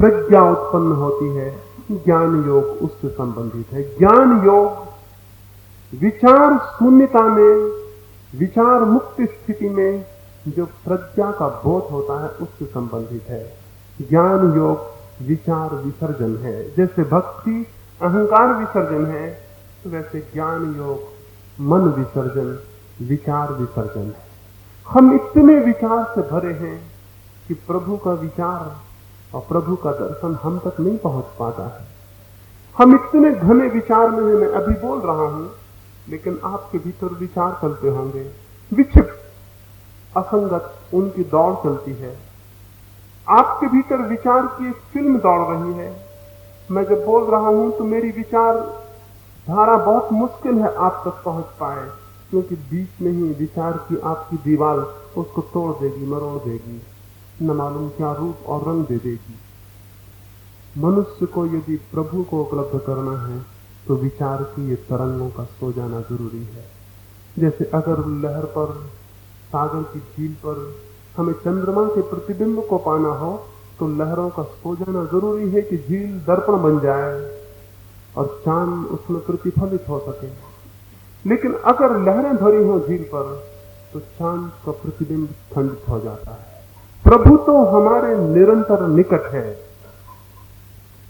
प्रज्ञा उत्पन्न होती है, ज्ञान योग उससे संबंधित है। ज्ञान योग विचार शून्यता में, विचार मुक्त स्थिति में जो प्रज्ञा का बोध होता है, उससे संबंधित है। ज्ञान योग विचार विसर्जन है। जैसे भक्ति, अहंकार विसर्जन है तो वैसे ज्ञान योग मन विसर्जन, विचार विसर्जन है। हम इतने विचार से भरे हैं कि प्रभु का विचार और प्रभु का दर्शन हम तक नहीं पहुँच पाता है। हम इतने घने विचार में मैं अभी बोल रहा हूँ, लेकिन आपके भीतर विचार चलते होंगे। विक्षिप्त, असंगत, उनकी दौड़ चलती है। आपके भीतर विचार की एक फ़िल्म दौड़ रही है। मैं जब बोल रहा हूँ तो मेरी विचार धारा बहुत मुश्किल है आप तक पहुँच पाए, क्योंकि बीच में ही विचार की आपकी दीवार उसको तोड़ देगी, मरोड़ देगी, न मालूम क्या रूप और रंग दे देगी। मनुष्य को यदि प्रभु को उपलब्ध करना है तो विचार की ये तरंगों का सो जाना ज़रूरी है। जैसे अगर लहर पर, सागर की झील पर हमें चंद्रमा के प्रतिबिंब को पाना हो तो लहरों का सो जाना ज़रूरी है कि झील दर्पण बन जाए और चाँद उसमें प्रतिफलित हो सके। लेकिन अगर लहरें भरी हो झील पर तो चाँद का प्रतिबिंब खंडित हो जाता है। प्रभु तो हमारे निरंतर निकट है।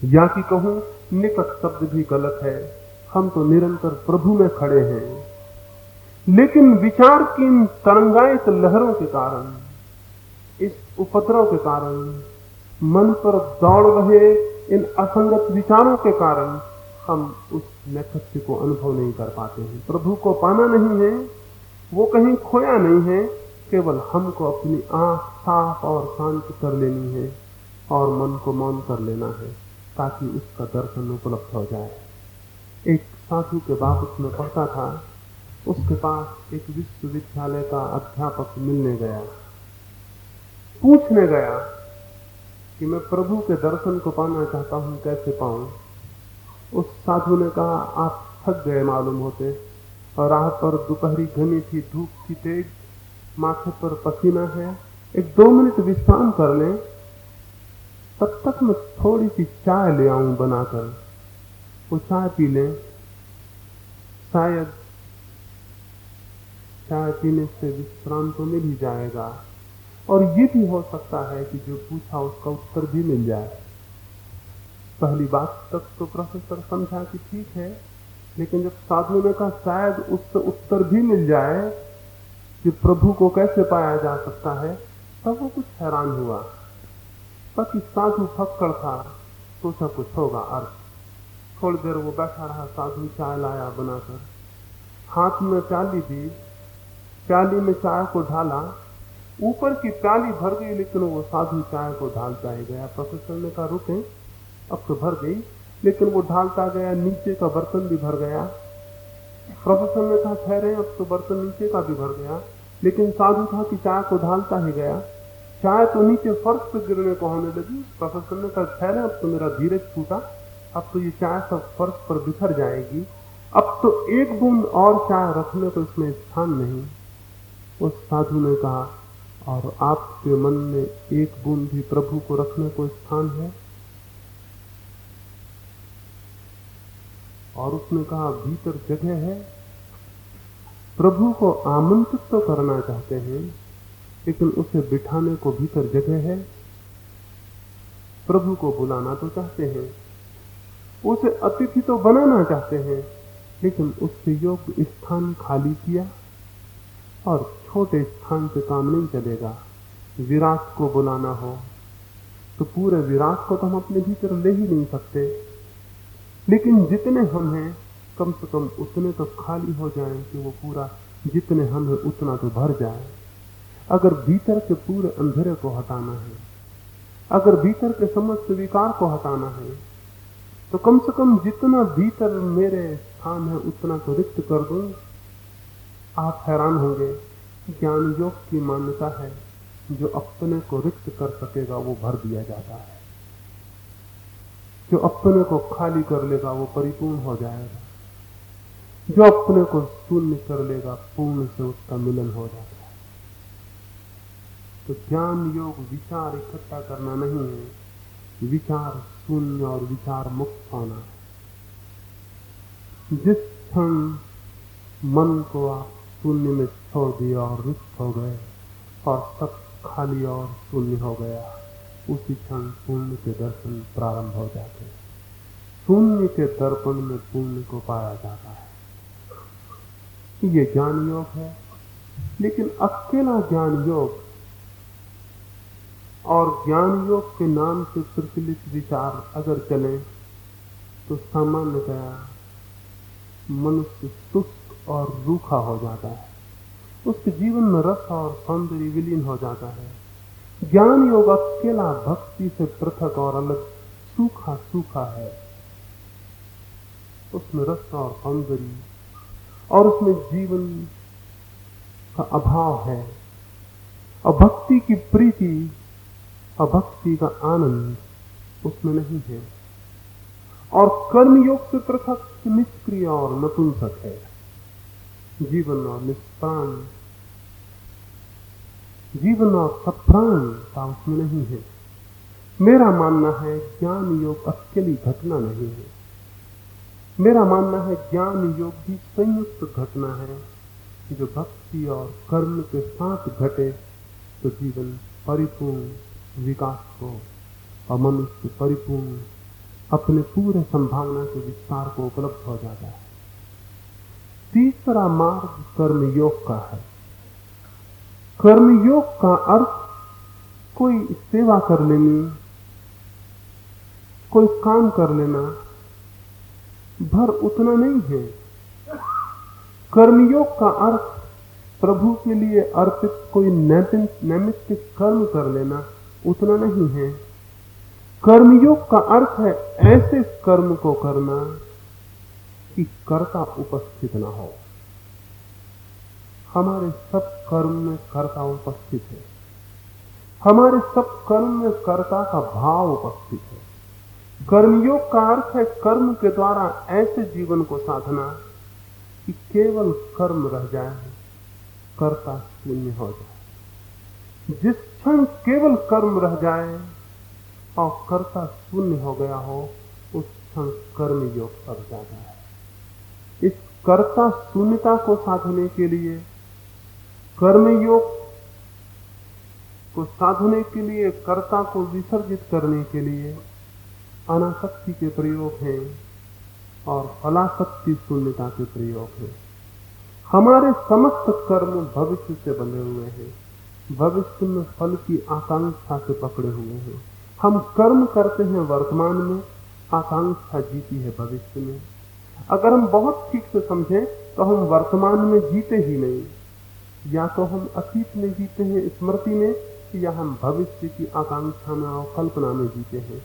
या कि कहूँ, निकट शब्द भी गलत है। हम तो निरंतर प्रभु में खड़े हैं। लेकिन विचार की तरंगायत लहरों के कारण इस उपद्रव के कारण, मन पर दौड़ रहे इन असंगत विचारों के कारण हम उस नैकट्य को अनुभव नहीं कर पाते हैं। प्रभु को पाना नहीं है, वो कहीं खोया नहीं है, केवल हमको अपनी आँख साफ़ और शांत कर लेनी है और मन को मौन कर लेना है, ताकि उसका दर्शन उपलब्ध हो जाए। एक साधु के बाबत में पढ़ता था, उसके पास एक विश्वविद्यालय का अध्यापक मिलने गया। पूछने गया कि मैं प्रभु के दर्शन को पाना चाहता हूँ, कैसे पाऊँ? उस साधु ने कहा, आप थक गए मालूम होते। और राह पर दोपहरी घनी थी धूप की तेज माथे पर पसीना है। एक दो मिनट विश्राम कर लें। तब तक मैं थोड़ी सी चाय ले आऊँ बनाकर। वो चाय पी लें। शायद चाय पीने से विश्राम तो मिल ही जाएगा। और ये भी हो सकता है कि जो पूछा उसका उत्तर भी मिल जाए। पहली बात तक तो प्रोफेसर समझा कि ठीक है, लेकिन जब साधु ने कहा शायद उससे उत्तर भी मिल जाए कि प्रभु को कैसे पाया जा सकता है, तब वो कुछ हैरान हुआ। बाकी साधु फक्कड़ था सोचा तो कुछ होगा अर्थ थोड़ी देर वो बैठा रहा साधु चाय लाया बनाकर। हाथ में प्याली दी प्याली में चाय को ढाला ऊपर की प्याली भर गई, लेकिन वो साधु चाय को ढालता ही गया। प्रोफेसर ने कहा, रुके, अब तो भर गई। लेकिन वो ढालता गया, नीचे का बर्तन भी भर गया। प्रोफेसर ने कहा, ठहरे, अब तो बर्तन नीचे का भी भर गया। लेकिन साधु था कि चाय को ढालता ही गया। चाय तो नीचे फर्श पर गिरने को होने लगी। प्रोफेसर ने कहा, ठहरे, अब तो मेरा धीरज छूटा अब तो ये चाय सब फर्श पर बिखर जाएगी। अब तो एक बूंद और चाय रखने को इसमें स्थान नहीं। उस साधु ने कहा और आपके मन में एक बूंद भी प्रभु को रखने को स्थान है? और उसने कहा, भीतर जगह है। प्रभु को आमंत्रित तो करना चाहते हैं, लेकिन उसे बिठाने को भीतर जगह है। प्रभु को बुलाना तो चाहते हैं, उसे अतिथि तो बनाना चाहते हैं, लेकिन उससे योग्य स्थान खाली किया और छोटे स्थान से काम नहीं चलेगा। विराट को बुलाना हो तो पूरे विराट को तो हम अपने भीतर ले ही नहीं सकते। लेकिन जितने हम हैं, कम से कम उतने तो खाली हो जाए कि वो पूरा जितने हम हैं, उतना तो भर जाए। अगर भीतर के पूरे अंधेरे को हटाना है, अगर भीतर के समस्त विकार को हटाना है तो कम से कम जितना भीतर मेरे स्थान है, उतना तो रिक्त कर दूँ। आप हैरान होंगे। ज्ञान योग की मान्यता है, जो अपने को रिक्त कर सकेगा, वो भर दिया जाता है। जो अपने को खाली कर लेगा, वो परिपूर्ण हो जाएगा। जो अपने को शून्य कर लेगा, पूर्ण से उसका मिलन हो जाता है। तो ज्ञान योग विचार इकट्ठा करना नहीं है, विचार शून्य और विचार मुक्त होना। जिस क्षण मन को आप शून्य में छोड़ दिया और रिक्त हो गए। और सब खाली और शून्य हो गया। उसी क्षण पुण्य के दर्शन प्रारंभ हो जाते शून्य के दर्पण में पुण्य को पाया जाता है। ये ज्ञान योग है, लेकिन अकेला ज्ञान योग और ज्ञान योग के नाम से प्रचलित विचार अगर चले तो सामान्यतया मनुष्य सुस्त और रूखा हो जाता है। उसके जीवन में रस और सौंदर्य विलीन हो जाता है। ज्ञान योग अकेला भक्ति से पृथक और अलग सूखा सूखा है। उसमें रस और सौंदर्य और उसमें जीवन का अभाव है। और भक्ति की प्रीति और भक्ति का आनंद उसमें नहीं है। और कर्म योग से पृथक निष्क्रिय और नपुंसक है। जीवन और निष्प्राण। जीवन और सप्राणता उसमें नहीं है। मेरा मानना है ज्ञान योग अकेली घटना नहीं है। मेरा मानना है ज्ञान योग भी संयुक्त घटना है। जो भक्ति और कर्म के साथ घटे तो जीवन परिपूर्ण विकास को, और मनुष्य परिपूर्ण अपने पूरे संभावना के विस्तार को उपलब्ध हो जाता है। तीसरा मार्ग कर्म योग का है। कर्म योग का अर्थ, कोई सेवा कर लेनी कोई काम कर लेना भर उतना नहीं है। कर्मयोग का अर्थ, प्रभु के लिए अर्पित कोई नैमित्तिक कर्म कर लेना उतना नहीं है। कर्मयोग का अर्थ है ऐसे कर्म को करना कि कर्ता उपस्थित ना हो। हमारे सब कर्म में कर्ता उपस्थित है। हमारे सब कर्म में कर्ता का भाव उपस्थित है। कर्मयोग का अर्थ है कर्म के द्वारा ऐसे जीवन को साधना कि केवल कर्म रह जाए, कर्ता शून्य हो जाए। जिस क्षण केवल कर्म रह जाए और कर्ता शून्य हो गया हो, उस क्षण कर्म योग सर जाता है। इस कर्ता शून्यता को साधने के लिए कर्मयोग को साधने के लिए, कर्ता को विसर्जित करने के लिए अनासक्ति के प्रयोग हैं और फलाशक्ति शून्यता के प्रयोग हैं। हमारे समस्त कर्म भविष्य से बने हुए हैं। भविष्य में फल की आकांक्षा से पकड़े हुए हैं। हम कर्म करते हैं वर्तमान में, आकांक्षा जीती है भविष्य में। अगर हम बहुत ठीक से समझें तो हम वर्तमान में जीते ही नहीं। या तो हम अतीत में जीते हैं स्मृति में, या हम भविष्य की आकांक्षा में और कल्पना में जीते हैं।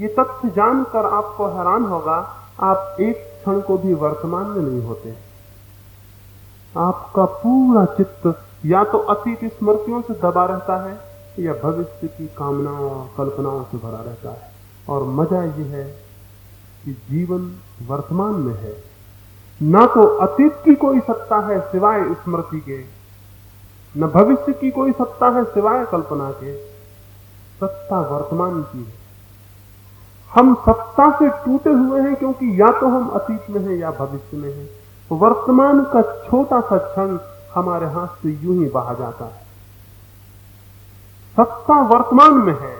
ये तथ्य जानकर आपको हैरान होगा, आप एक क्षण को भी वर्तमान में नहीं होते। आपका पूरा चित्त या तो अतीत स्मृतियों से दबा रहता है या भविष्य की कामनाओं और कल्पनाओं से भरा रहता है। और मज़ा यह है कि जीवन वर्तमान में है। ना तो अतीत की कोई सत्ता है सिवाय स्मृति के, न भविष्य की कोई सत्ता है सिवाय कल्पना के। सत्ता वर्तमान की है। हम सत्ता से टूटे हुए हैं क्योंकि या तो हम अतीत में हैं या भविष्य में हैं। वर्तमान का छोटा सा क्षण हमारे हाथ से यूँ ही बहा जाता है। सत्ता वर्तमान में है।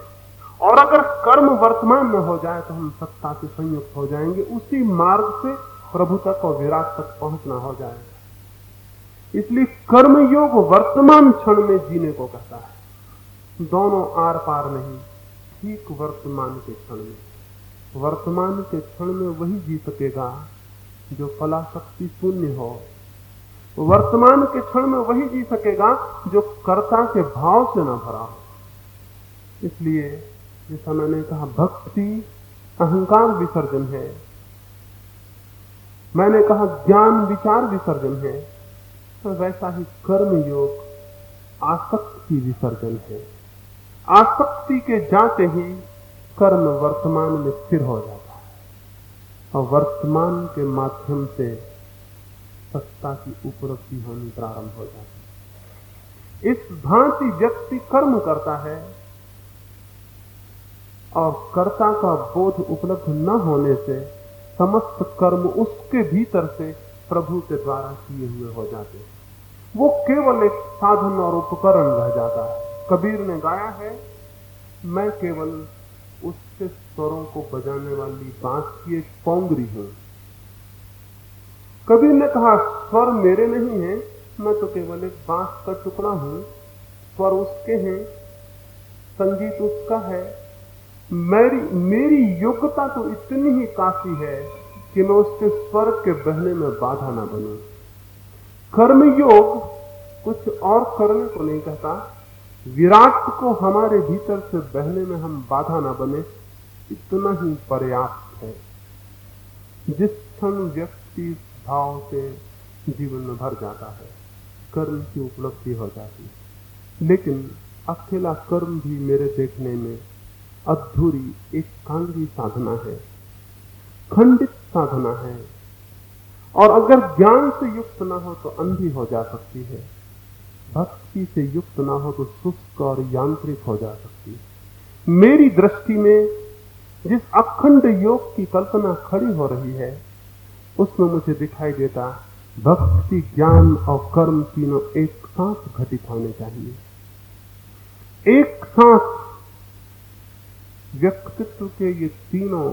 और अगर कर्म वर्तमान में हो जाए तो हम सत्ता से संयुक्त हो जाएँगे। उसी मार्ग से प्रभु तक और विराट तक पहुँचना हो जाएगा। इसलिए कर्म योग वर्तमान क्षण में जीने को कहता है। दोनों आर पार नहीं, ठीक वर्तमान के क्षण में। वर्तमान के क्षण में वही जी सकेगा जो फलाशक्ति शून्य हो। वर्तमान के क्षण में वही जी सकेगा जो कर्ता के भाव से न भरा हो। इसलिए जैसा मैंने कहा, भक्ति, अहंकार विसर्जन है। मैंने कहा, ज्ञान, विचार विसर्जन है। तो वैसा ही कर्म योग आसक्ति विसर्जन है। आसक्ति के जाते ही कर्म वर्तमान में स्थिर हो जाता है। और वर्तमान के माध्यम से सत्ता की उपलब्धि होनी प्रारंभ हो जाती है। इस भांति व्यक्ति कर्म करता है और कर्ता का बोध उपलब्ध न होने से समस्त कर्म उसके भीतर से प्रभु के द्वारा किए हुए हो जाते हैं। वो केवल एक साधन और उपकरण रह जाता है। कबीर ने गाया है, मैं केवल उसके स्वरों को बजाने वाली बाँस की एक पोंगरी हूँ। कबीर ने कहा, स्वर मेरे नहीं है, मैं तो केवल एक बाँस का टुकड़ा हूँ। स्वर उसके हैं, संगीत उसका है मेरी मेरी योग्यता तो इतनी ही काफ़ी है कि मैं उसके स्वर के बहने में बाधा ना बनू। कर्म योग कुछ और करने को नहीं कहता। विराट को हमारे भीतर से बहने में हम बाधा ना बने, इतना ही पर्याप्त है। जिस क्षण व्यक्ति भाव से जीवन में भर जाता है, कर्म की उपलब्धि हो जाती है। लेकिन अकेला कर्म भी मेरे देखने में अधूरी एक कांगरी साधना है, खंडित साधना है। और अगर ज्ञान से युक्त ना हो तो अंधी हो जा सकती है। भक्ति से युक्त ना हो तो शुष्क और यांत्रिक हो जा सकती है। मेरी दृष्टि में जिस अखंड योग की कल्पना खड़ी हो रही है, उसमें मुझे दिखाई देता, भक्ति, ज्ञान और कर्म तीनों एक साथ घटित होने चाहिए। एक साथ व्यक्तित्व के ये तीनों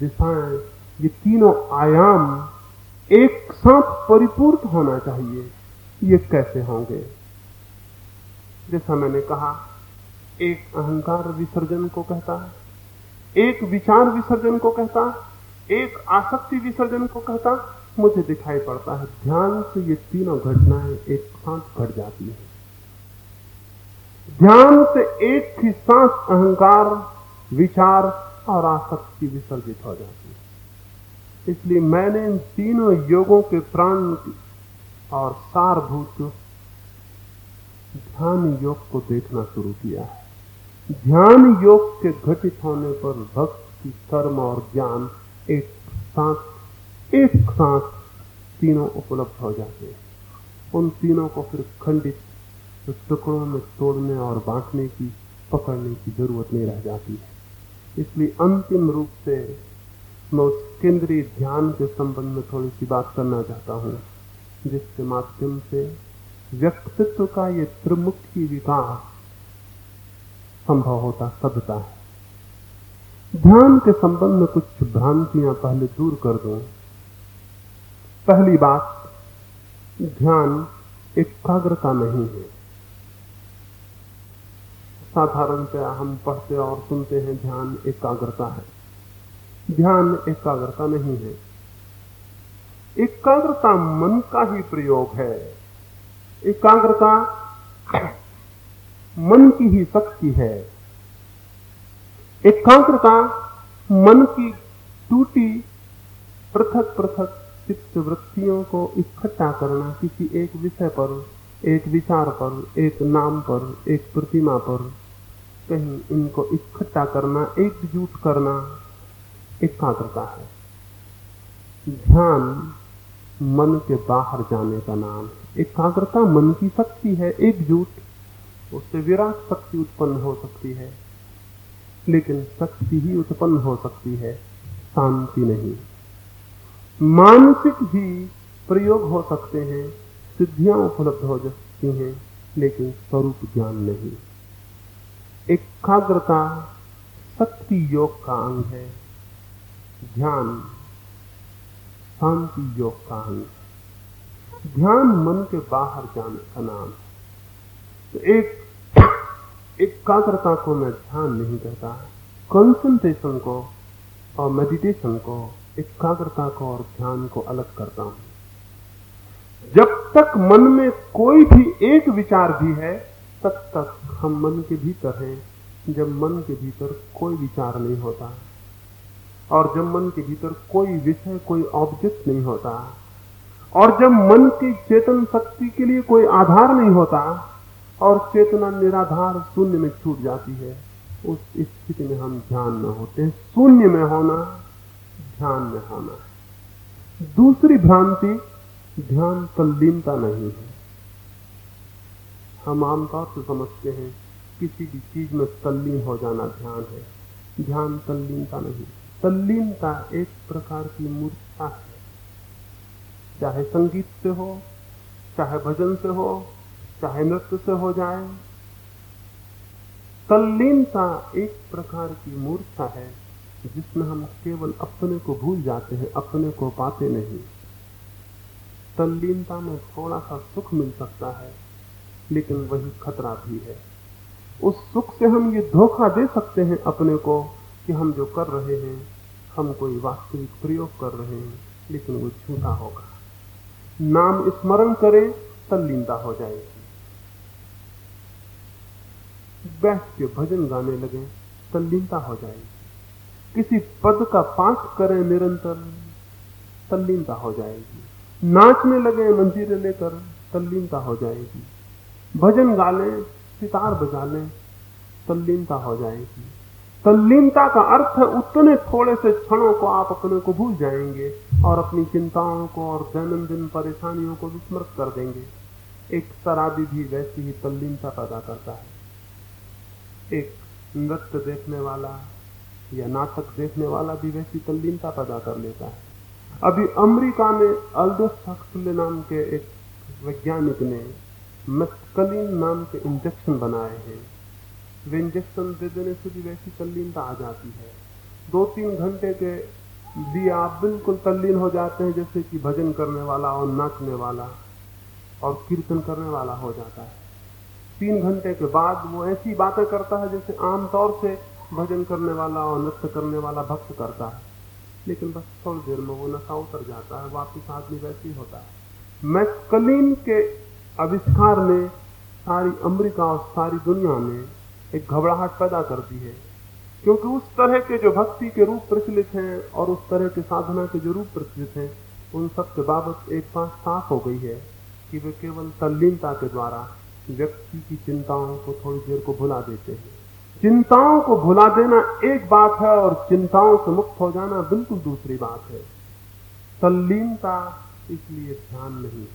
दिशाएँ, ये तीनों आयाम एक साथ परिपूर्ण होना चाहिए, ये कैसे होंगे? जैसा मैंने कहा, एक अहंकार विसर्जन को कहता है, एक विचार विसर्जन को कहता एक आसक्ति विसर्जन को कहता मुझे दिखाई पड़ता है, ध्यान से ये तीनों घटनाएँ एक साथ घट जाती है। ध्यान से एक ही साथ अहंकार विचार और आसक्ति विसर्जित हो जाती है। इसलिए मैंने इन तीनों योगों के प्राण और सारभूत ध्यान योग को देखना शुरू किया है। ध्यान योग के घटित होने पर भक्ति, कर्म और ज्ञान एक साथ एक साथ तीनों उपलब्ध हो जाते हैं। उन तीनों को फिर खंडित टुकड़ों में तोड़ने और बांटने की, पकड़ने की ज़रूरत नहीं रह जाती है। इसलिए अंतिम रूप से मैं उस केंद्रीय ध्यान के संबंध में थोड़ी सी बात करना चाहता हूँ, जिसके माध्यम से व्यक्तित्व का ये त्रिमुखी विकास संभव होता सदता है। ध्यान के संबंध में कुछ भ्रांतियाँ पहले दूर कर दो। पहली बात, ध्यान एकाग्रता नहीं है। साधारणतया हम पढ़ते और सुनते हैं, ध्यान एकाग्रता है। ध्यान एकाग्रता नहीं है। एकाग्रता मन का ही प्रयोग है। एकाग्रता मन की ही शक्ति है। एकाग्रता मन की टूटी, पृथक पृथक चित्त वृत्तियों को इकट्ठा करना किसी एक विषय पर, एक विचार पर, एक नाम पर, एक प्रतिमा पर कहीं इनको इकट्ठा करना, एकजुट करना एकाग्रता है। ध्यान मन के बाहर जाने का नाम है। एकाग्रता मन की शक्ति है, एकजुट, उससे विराट शक्ति उत्पन्न हो सकती है, लेकिन शक्ति ही उत्पन्न हो सकती है, शांति नहीं। मानसिक ही प्रयोग हो सकते हैं, सिद्धियाँ उपलब्ध हो सकती हैं, लेकिन स्वरूप ज्ञान नहीं। एकाग्रता शक्ति योग का अंग है। ध्यान शांति योग का अंग ध्यान मन के बाहर जाने का नाम तो एक एकाग्रता को मैं ध्यान नहीं कहता कंसंट्रेशन को और मेडिटेशन को, एकाग्रता को और ध्यान को अलग करता हूँ। जब तक मन में कोई भी एक विचार भी है तब तक हम मन के भीतर हैं, जब मन के भीतर कोई विचार नहीं होता। और जब मन के भीतर कोई विषय, कोई ऑब्जेक्ट नहीं होता। और जब मन की चेतन शक्ति के लिए कोई आधार नहीं होता, और चेतना निराधार शून्य में छूट जाती है, उस स्थिति में हम ध्यान में होते हैं। शून्य में होना, ध्यान में होना दूसरी भ्रांति, ध्यान तल्लीनता नहीं है। हम आमतौर से समझते हैं, किसी भी चीज़ में तल्लीन हो जाना ध्यान है। ध्यान तल्लीनता नहीं, तल्लीनता एक प्रकार की मूर्छा है। चाहे संगीत से हो, चाहे भजन से हो, चाहे नृत्य से हो जाए, तल्लीनता एक प्रकार की मूर्छा है, जिसमें हम केवल अपने को भूल जाते हैं, अपने को पाते नहीं। तल्लीनता में थोड़ा सा सुख मिल सकता है लेकिन वही खतरा भी है। उस सुख से हम ये धोखा दे सकते हैं अपने को कि हम जो कर रहे हैं, हम कोई वास्तविक प्रयोग कर रहे हैं, लेकिन वो झूठा होगा। नाम स्मरण करें तल्लीनता हो जाएगी। बैठ के भजन गाने लगे तल्लीनता हो जाएगी। किसी पद का पाठ करें निरंतर तल्लीनता हो जाएगी। नाचने लगे, मंजीरे लेकर तल्लीनता हो जाएगी। भजन गा लें सितार बजा लें तल्लीनता हो जाएगी। तल्लीनता का अर्थ है, उतने थोड़े से क्षणों को आप अपने को भूल जाएँगे और अपनी चिंताओं को और दैनंदिन परेशानियों को विस्मृत कर देंगे। एक शराबी भी वैसी ही तल्लीनता पैदा करता है। एक नृत्य देखने वाला या नाटक देखने वाला भी वैसी तल्लीनता पैदा कर लेता है। अभी अमेरिका में अल्डोस हक्सले नाम के एक वैज्ञानिक ने मस्कलिन नाम के इंजेक्शन बनाए हैं। वे इंजेक्शन दे देने से भी वैसी तल्लीनता आ जाती है। दो तीन घंटे के लिए आप बिल्कुल तल्लीन हो जाते हैं, जैसे कि भजन करने वाला और नाचने वाला और कीर्तन करने वाला हो जाता है। तीन घंटे के बाद वो ऐसी बातें करता है, जैसे आमतौर से भजन करने वाला और नृत्य करने वाला भक्त करता है। लेकिन बस थोड़ी देर में वो नशा उतर जाता है, वापिस आदमी वैसे ही होता है। मैस्कलीन के आविष्कार ने सारी अमेरिका और सारी दुनिया में एक घबराहट पैदा कर दी है। क्योंकि उस तरह के जो भक्ति के रूप प्रचलित हैं और उस तरह के साधना के जो रूप प्रचलित हैं, उन सब के बाबत एक बात साफ़ हो गई है कि वे केवल तल्लीनता के द्वारा व्यक्ति की चिंताओं को थोड़ी देर को भुला देते हैं। चिंताओं को भुला देना एक बात है और चिंताओं से मुक्त हो जाना बिल्कुल दूसरी बात है। तल्लीनता इसलिए ध्यान नहीं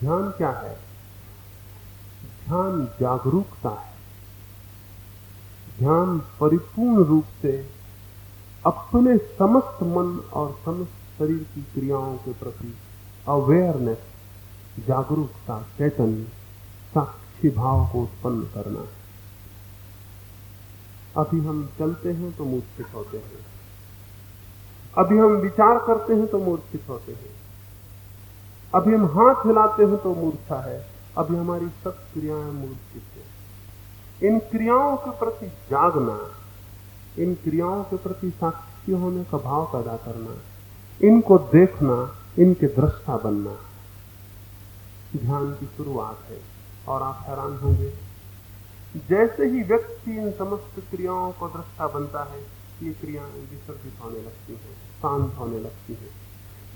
ध्यान क्या है? ध्यान जागरूकता है। ध्यान परिपूर्ण रूप से अपने समस्त मन और समस्त शरीर की क्रियाओं के प्रति अवेयरनेस जागरूकता, चैतन्य, साक्षी भाव को उत्पन्न करना है। अभी हम चलते हैं तो मूर्छित होते हैं। अभी हम विचार करते हैं तो मूर्छित होते हैं। अभी हम हाथ हिलाते हैं तो मूर्छा है। अभी हमारी सब क्रियाएँ मूर्छित है। इन क्रियाओं के प्रति जागना, इन क्रियाओं के प्रति साक्षी होने का भाव पैदा करना, इनको देखना, इनके दृष्टा बनना, ध्यान की शुरुआत है और आप हैरान होंगे। जैसे ही व्यक्ति इन समस्त क्रियाओं को दृष्टा बनता है, ये क्रियाएँ विसर्जित होने लगती हैं, शांत होने लगती हैं।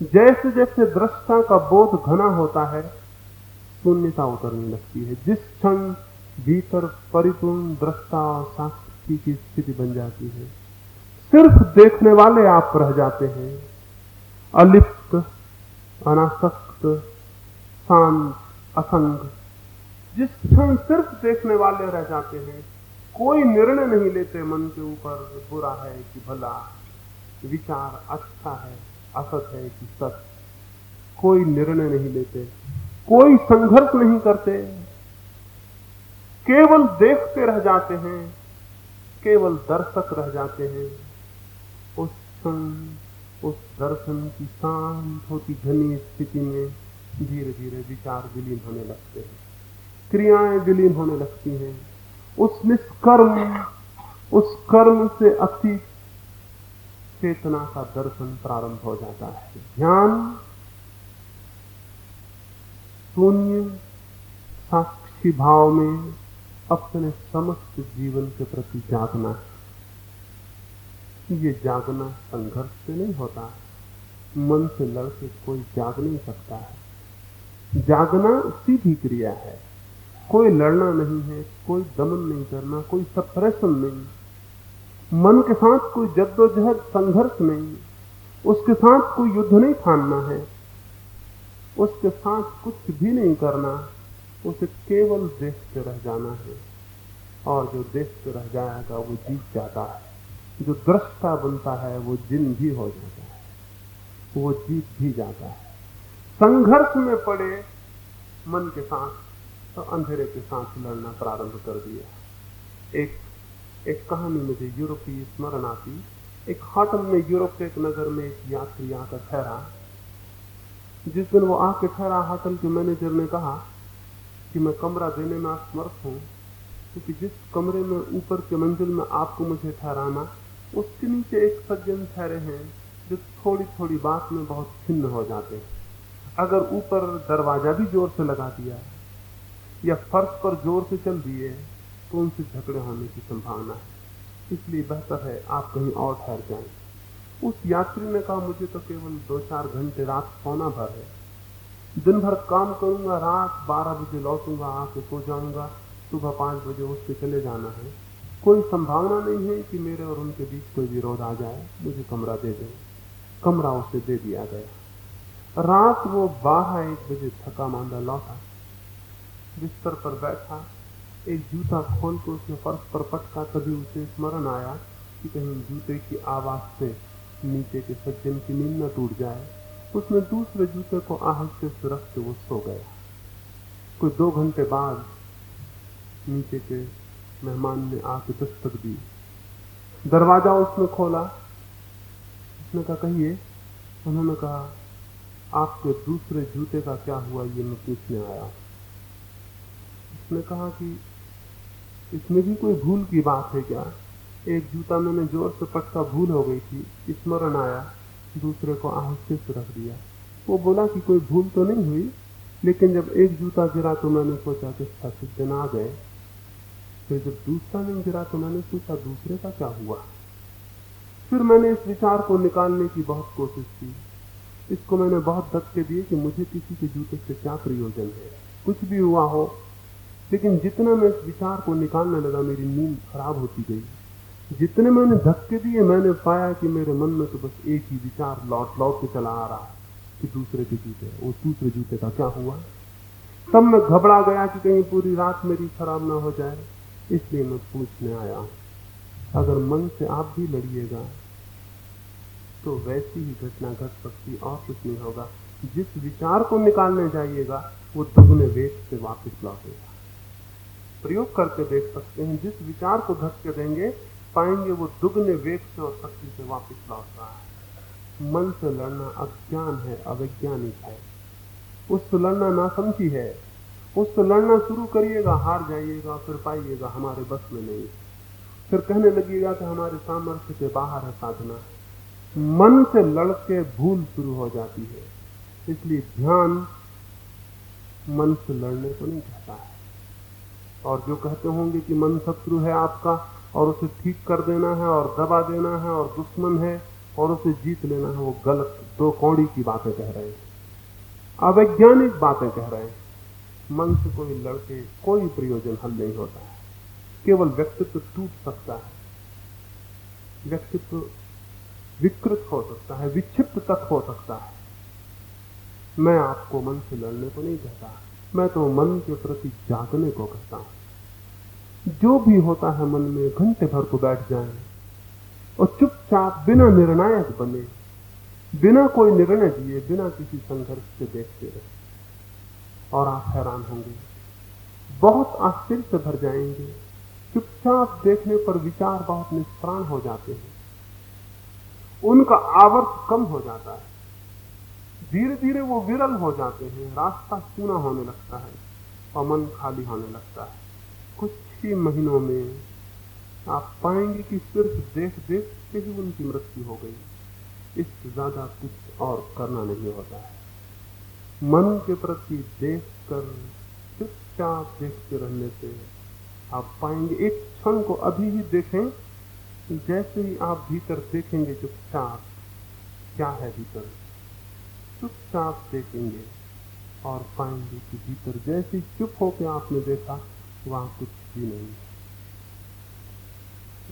जैसे जैसे दृष्टा का बोध घना होता है, शून्यता उतरने लगती है। जिस क्षण भीतर परिपूर्ण दृष्टा और साक्षी की स्थिति बन जाती है, सिर्फ़ देखने वाले आप रह जाते हैं। अलिप्त, अनासक्त, शांत, असंग, जिस क्षण सिर्फ़ देखने वाले रह जाते हैं, कोई निर्णय नहीं लेते मन के ऊपर बुरा है कि भला, विचार अच्छा है। असत है कि सत कोई निर्णय नहीं लेते, कोई संघर्ष नहीं करते, केवल देखते रह जाते हैं, केवल दर्शक रह जाते हैं। उस क्षण, उस दर्शन की शांत होती घनी स्थिति में धीरे धीरे विचार विलीन होने लगते हैं, क्रियाएँ विलीन होने लगती हैं। उस निष्कर्म, उस कर्म से अतीत चेतना का दर्शन प्रारंभ हो जाता है। ध्यान, शून्य, साक्षी भाव में अपने समस्त जीवन के प्रति जागना ये जागना संघर्ष से नहीं होता, मन से लड़के कोई जाग नहीं सकता है। जागना सीधी क्रिया है। कोई लड़ना नहीं है, कोई दमन नहीं करना, कोई सप्रेशन नहीं। मन के साथ कोई जद्दोजहद, संघर्ष नहीं उसके साथ कोई युद्ध नहीं ठानना है। उसके साथ कुछ भी नहीं करना, उसे केवल देखते रह जाना है। और जो देखते रह जाएगा, वो जीत जाता है। जो दृष्टा बनता है, वो जिन भी हो जाता है। वो जीत भी जाता है। संघर्ष में पड़े, मन के साथ तो अंधेरे के साथ लड़ना प्रारंभ कर दिया। एक एक कहानी मुझे यूरोपीय स्मरण आती। एक होटल में यूरोप के एक नगर में एक यात्री आकर ठहरा। जिस दिन वो आके ठहरा होटल के मैनेजर ने कहा कि मैं कमरा देने में असमर्थ हूँ, क्योंकि जिस कमरे में ऊपर के मंजिल में आपको मुझे ठहराना, उसके नीचे एक सज्जन ठहरे हैं, जो थोड़ी थोड़ी बात में बहुत छिन्न हो जाते हैं। अगर ऊपर दरवाज़ा भी ज़ोर से लगा दिया, या फर्श पर ज़ोर से चल दिए तो उनसे झगड़े होने की संभावना है? इसलिए बेहतर है आप कहीं और ठहर जाएँ। उस यात्री ने कहा, मुझे तो केवल दो चार घंटे रात सोना भर है। दिन भर काम करूँगा, रात बारह बजे लौटूँगा आके सो जाऊँगा, सुबह पाँच बजे उठ चले जाना है। कोई संभावना नहीं है कि मेरे और उनके बीच कोई विरोध आ जाए। मुझे कमरा दे दें। कमरा उसे दे दिया गया। रात वो बारह एक बजे थका मांदा लौटा। बिस्तर पर बैठा एक जूता खोल के उसने फर्श पर पटका, तभी उसे स्मरण आया कि कहीं जूते की आवाज़ से नीचे के सज्जन की नींद न टूट जाए। उसने दूसरे जूते को आहस्ते से रख के वो सो गया। कोई दो घंटे बाद नीचे के मेहमान ने आके दस्तक दी। दरवाज़ा उसने खोला। उसने कहा, कहिए। उन्होंने कहा, आपके दूसरे जूते का क्या हुआ ये मैं पूछने आया उसने कहा कि इसमें भी कोई भूल की बात है क्या? एक जूता मैंने ज़ोर से पटका, भूल हो गई थी। स्मरण आया, दूसरे को आहस्ते से रख दिया। वो बोला कि कोई भूल तो नहीं हुई, लेकिन जब एक जूता गिरा तो मैंने सोचा कि सचित दिन आ गए। फिर जब दूसरा नहीं गिरा तो मैंने सोचा दूसरे का क्या हुआ? फिर मैंने इस विचार को निकालने की बहुत कोशिश की। इसको मैंने बहुत धक्के दिए कि मुझे किसी के जूते से क्या प्रयोजन है। कुछ भी हुआ हो लेकिन जितना मैं इस विचार को निकालने लगा, मेरी नींद खराब होती गई। जितने मैंने धक्के दिए, मैंने पाया कि मेरे मन में तो बस एक ही विचार लौट लौट के चला आ रहा कि दूसरे के जूते वो दूसरे जूते का क्या हुआ? तब मैं घबरा गया कि कहीं पूरी रात मेरी खराब ना हो जाए, इसलिए मैं पूछने आया अगर मन से आप भी लड़िएगा तो वैसी ही घटना घट सकती और कुछ नहीं होगा। जिस विचार को निकालने जाइएगा, वो दुगने वेग से वापस लौटेगा। प्रयोग करके देख सकते हैं। जिस विचार को धक्के देंगे, पाएँगे वो दुगने वेग से और शक्ति से वापस लौट रहा है। मन से लड़ना अज्ञान है, अवैज्ञानिक है। उससे लड़ना नासमझी है। उससे लड़ना शुरू करिएगा, हार जाइएगा, फिर पाइएगा, हमारे बस में नहीं। फिर कहने लगेगा कि हमारे सामर्थ्य के बाहर है साधना। मन से लड़के भूल शुरू हो जाती है। इसलिए ध्यान मन से लड़ने को नहीं कहता और जो कहते होंगे कि मन शत्रु है आपका, और उसे ठीक कर देना है, और दबा देना है, और दुश्मन है, और उसे जीत लेना है, वो गलत दो कौड़ी की बातें कह रहे हैं। अवैज्ञानिक बातें कह रहे हैं। मन से कोई लड़के, कोई प्रयोजन हल नहीं होता है। केवल व्यक्तित्व टूट सकता है। व्यक्तित्व विकृत हो सकता है, विक्षिप्त तक हो सकता है। मैं आपको मन से लड़ने को नहीं कहता। मैं तो मन के प्रति जागने को कहता हूँ। जो भी होता है मन में, घंटे भर को बैठ जाए और चुपचाप बिना निर्णायक बने, बिना कोई निर्णय दिए, बिना किसी संघर्ष से देखते रहे। और आप हैरान होंगे, बहुत आश्चर्य से भर जाएँगे, चुपचाप देखने पर विचार बहुत निष्प्राण हो जाते हैं। उनका आवर्त कम हो जाता है। धीरे धीरे वो विरल हो जाते हैं, रास्ता सूना होने लगता है और मन खाली होने लगता है। कुछ ही महीनों में आप पाएँगे कि सिर्फ़ देख देख के ही उनकी मृत्यु हो गई। इससे ज़्यादा कुछ और करना नहीं होता है। मन के प्रति देख कर चुपचाप देखते रहने से आप पाएँगे, एक क्षण को अभी ही देखें, जैसे ही आप भीतर देखेंगे, चुपचाप, क्या है भीतर? चुपचाप देखेंगे। और पाएँगे कि भीतर जैसे चुप होकर आपने देखा, वहाँ कुछ भी नहीं।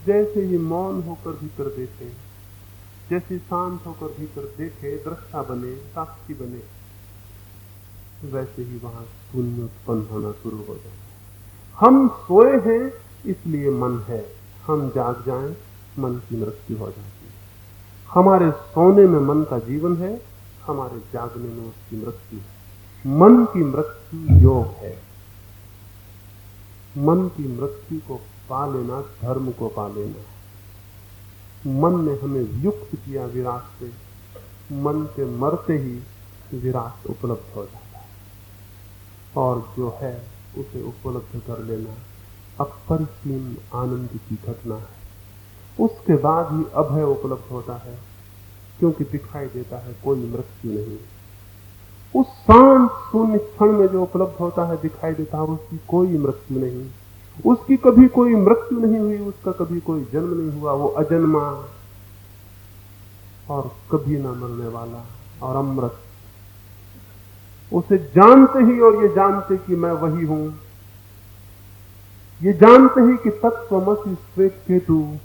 जैसे ही मौन होकर भीतर देखे, जैसे शांत होकर भीतर देखे, दृष्टा बने, साक्षी बने, वैसे ही वहाँ शून्य उत्पन्न होना शुरू हो जाए। हम सोए हैं, इसलिए मन है। हम जाग जाएँ, मन की मृत्यु हो जाती है। हमारे सोने में मन का जीवन है हमारे जागने में उसकी मृत्यु है। मन की मृत्यु योग है। मन की मृत्यु को पा लेना, धर्म को पा लेना मन ने हमें युक्त किया विराट से, मन के मरते ही विराट उपलब्ध हो जाता है। और जो है, उसे उपलब्ध कर लेना अपरिसीम आनंद की घटना है। उसके बाद ही अभय उपलब्ध होता है। क्योंकि दिखाई देता है कोई मृत्यु नहीं। उस शांत शून्य क्षण में जो उपलब्ध होता है, दिखाई देता है उसकी कोई मृत्यु नहीं। उसकी कभी कोई मृत्यु नहीं हुई, उसका कभी कोई जन्म नहीं हुआ, वो अजन्मा और कभी ना मरने वाला और अमृत। उसे जानते ही और ये जानते कि मैं वही हूँ। ये जानते ही कि तत्वमसी श्वेत केतु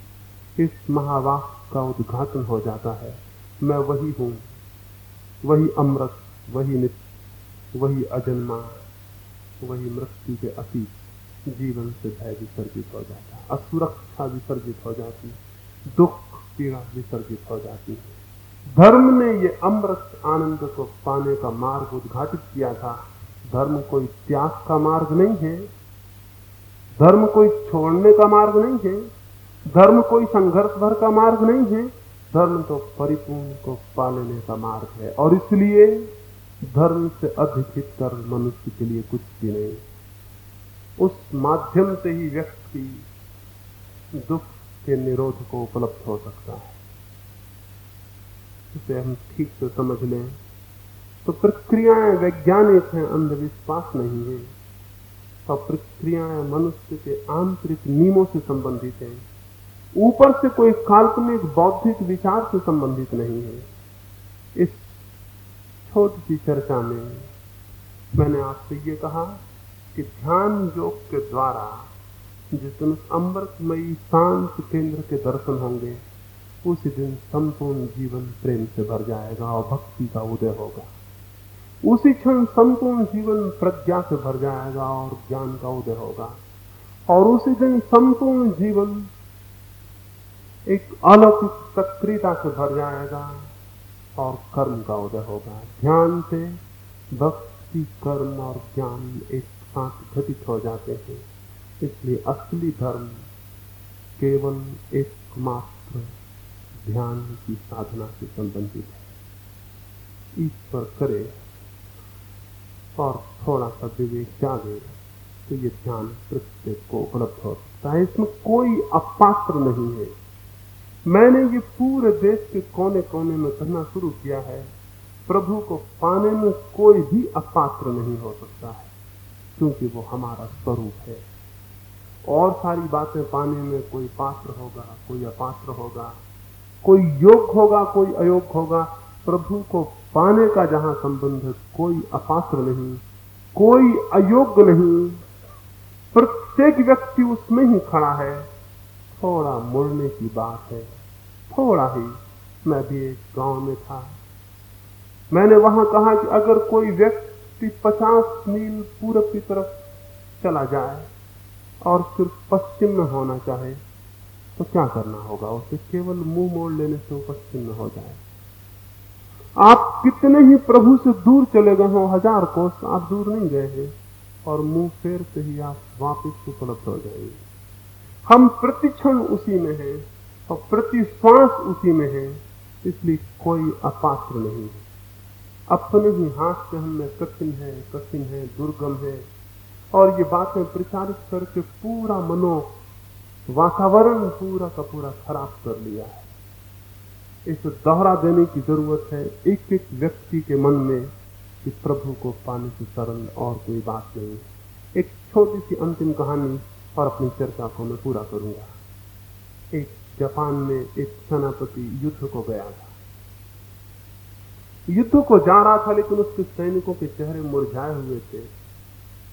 इस महावाक्य का उद्घाटन हो जाता है। मैं वही हूँ। वही अमृत, वही नित्य, वही अजन्मा, वही मृत्यु के अतीत। जीवन से भय विसर्जित हो जाता है, असुरक्षा विसर्जित हो जाती दुख, पीड़ा विसर्जित हो जाती है। धर्म ने ये अमृत आनंद को पाने का मार्ग उद्घाटित किया था। धर्म कोई त्याग का मार्ग नहीं है। धर्म कोई छोड़ने का मार्ग नहीं है। धर्म कोई संघर्ष भर का मार्ग नहीं है। धर्म तो परिपूर्ण को पालने का मार्ग है, और इसलिए धर्म से अधिक कर मनुष्य के लिए कुछ भी नहीं। उस माध्यम से ही व्यक्ति दुख के निरोध को उपलब्ध हो सकता है। इसे हम ठीक से समझ लें तो प्रक्रियाएँ वैज्ञानिक हैं, अंधविश्वास नहीं है। और प्रक्रियाएँ मनुष्य के आंतरिक नियमों से संबंधित हैं। ऊपर से कोई काल्पनिक बौद्धिक विचार से संबंधित नहीं है। इस छोटी सी चर्चा में मैंने आपसे ये कहा कि ध्यान योग के द्वारा जिस दिन अमृतमयी शांत केंद्र के दर्शन होंगे, उसी दिन संपूर्ण जीवन प्रेम से भर जाएगा और भक्ति का उदय होगा। उसी क्षण संपूर्ण जीवन प्रज्ञा से भर जाएगा और ज्ञान का उदय होगा। और उसी दिन संपूर्ण जीवन एक अलौकिक सक्रियता से भर जाएगा और कर्म का उदय होगा। ध्यान से भक्ति, कर्म और ज्ञान एक साथ घटित हो जाते हैं। इसलिए असली धर्म केवल एकमात्र ध्यान की साधना से संबंधित है। ईश्वर करे और थोड़ा सा विवेक जागे तो ये ध्यान प्रत्येक को उपलब्ध हो सकता है। इसमें कोई अपात्र नहीं है। मैंने ये पूरे देश के कोने कोने में कहना शुरू किया है। प्रभु को पाने में कोई भी अपात्र नहीं हो सकता है, क्योंकि वो हमारा स्वरूप है। और सारी बातें पाने में कोई पात्र होगा, कोई अपात्र होगा, कोई योग होगा, कोई अयोग होगा। प्रभु को पाने का जहाँ संबंध है कोई अपात्र नहीं, कोई अयोग्य नहीं। प्रत्येक व्यक्ति उसमें ही खड़ा है। थोड़ा मुड़ने की बात है। थोड़ा ही मैं भी एक गाँव में था। मैंने वहाँ कहा कि अगर कोई व्यक्ति पचास मील पूरब की तरफ़ चला जाए और फिर पश्चिम में होना चाहे तो क्या करना होगा? उसे केवल मुँह मोड़ लेने से वो पश्चिम में हो जाए। आप कितने ही प्रभु से दूर चले गए हो, हज़ार कोस आप दूर नहीं गए हैं और मुँह फेरते ही आप वापस उपलब्ध हो जाएँगे। हम प्रतिक्षण उसी में हैं और प्रति श्वास उसी में है, इसलिए कोई अपात्र नहीं है। अपने ही हाथ से हमें कठिन है कठिन है, दुर्गम है। और ये बातें प्रचारित करके पूरा मनो वातावरण पूरा का पूरा खराब कर लिया है। इसे दोहरा देने की ज़रूरत है एक एक व्यक्ति के मन में कि प्रभु को पाने से सरल और कोई बात नहीं। एक छोटी सी अंतिम कहानी और अपनी चर्चा को मैं पूरा करूँगा। एक जापान में एक सेनापति युद्ध को गया था। युद्ध को जा रहा था, लेकिन उसके सैनिकों के चेहरे मुरझाए हुए थे।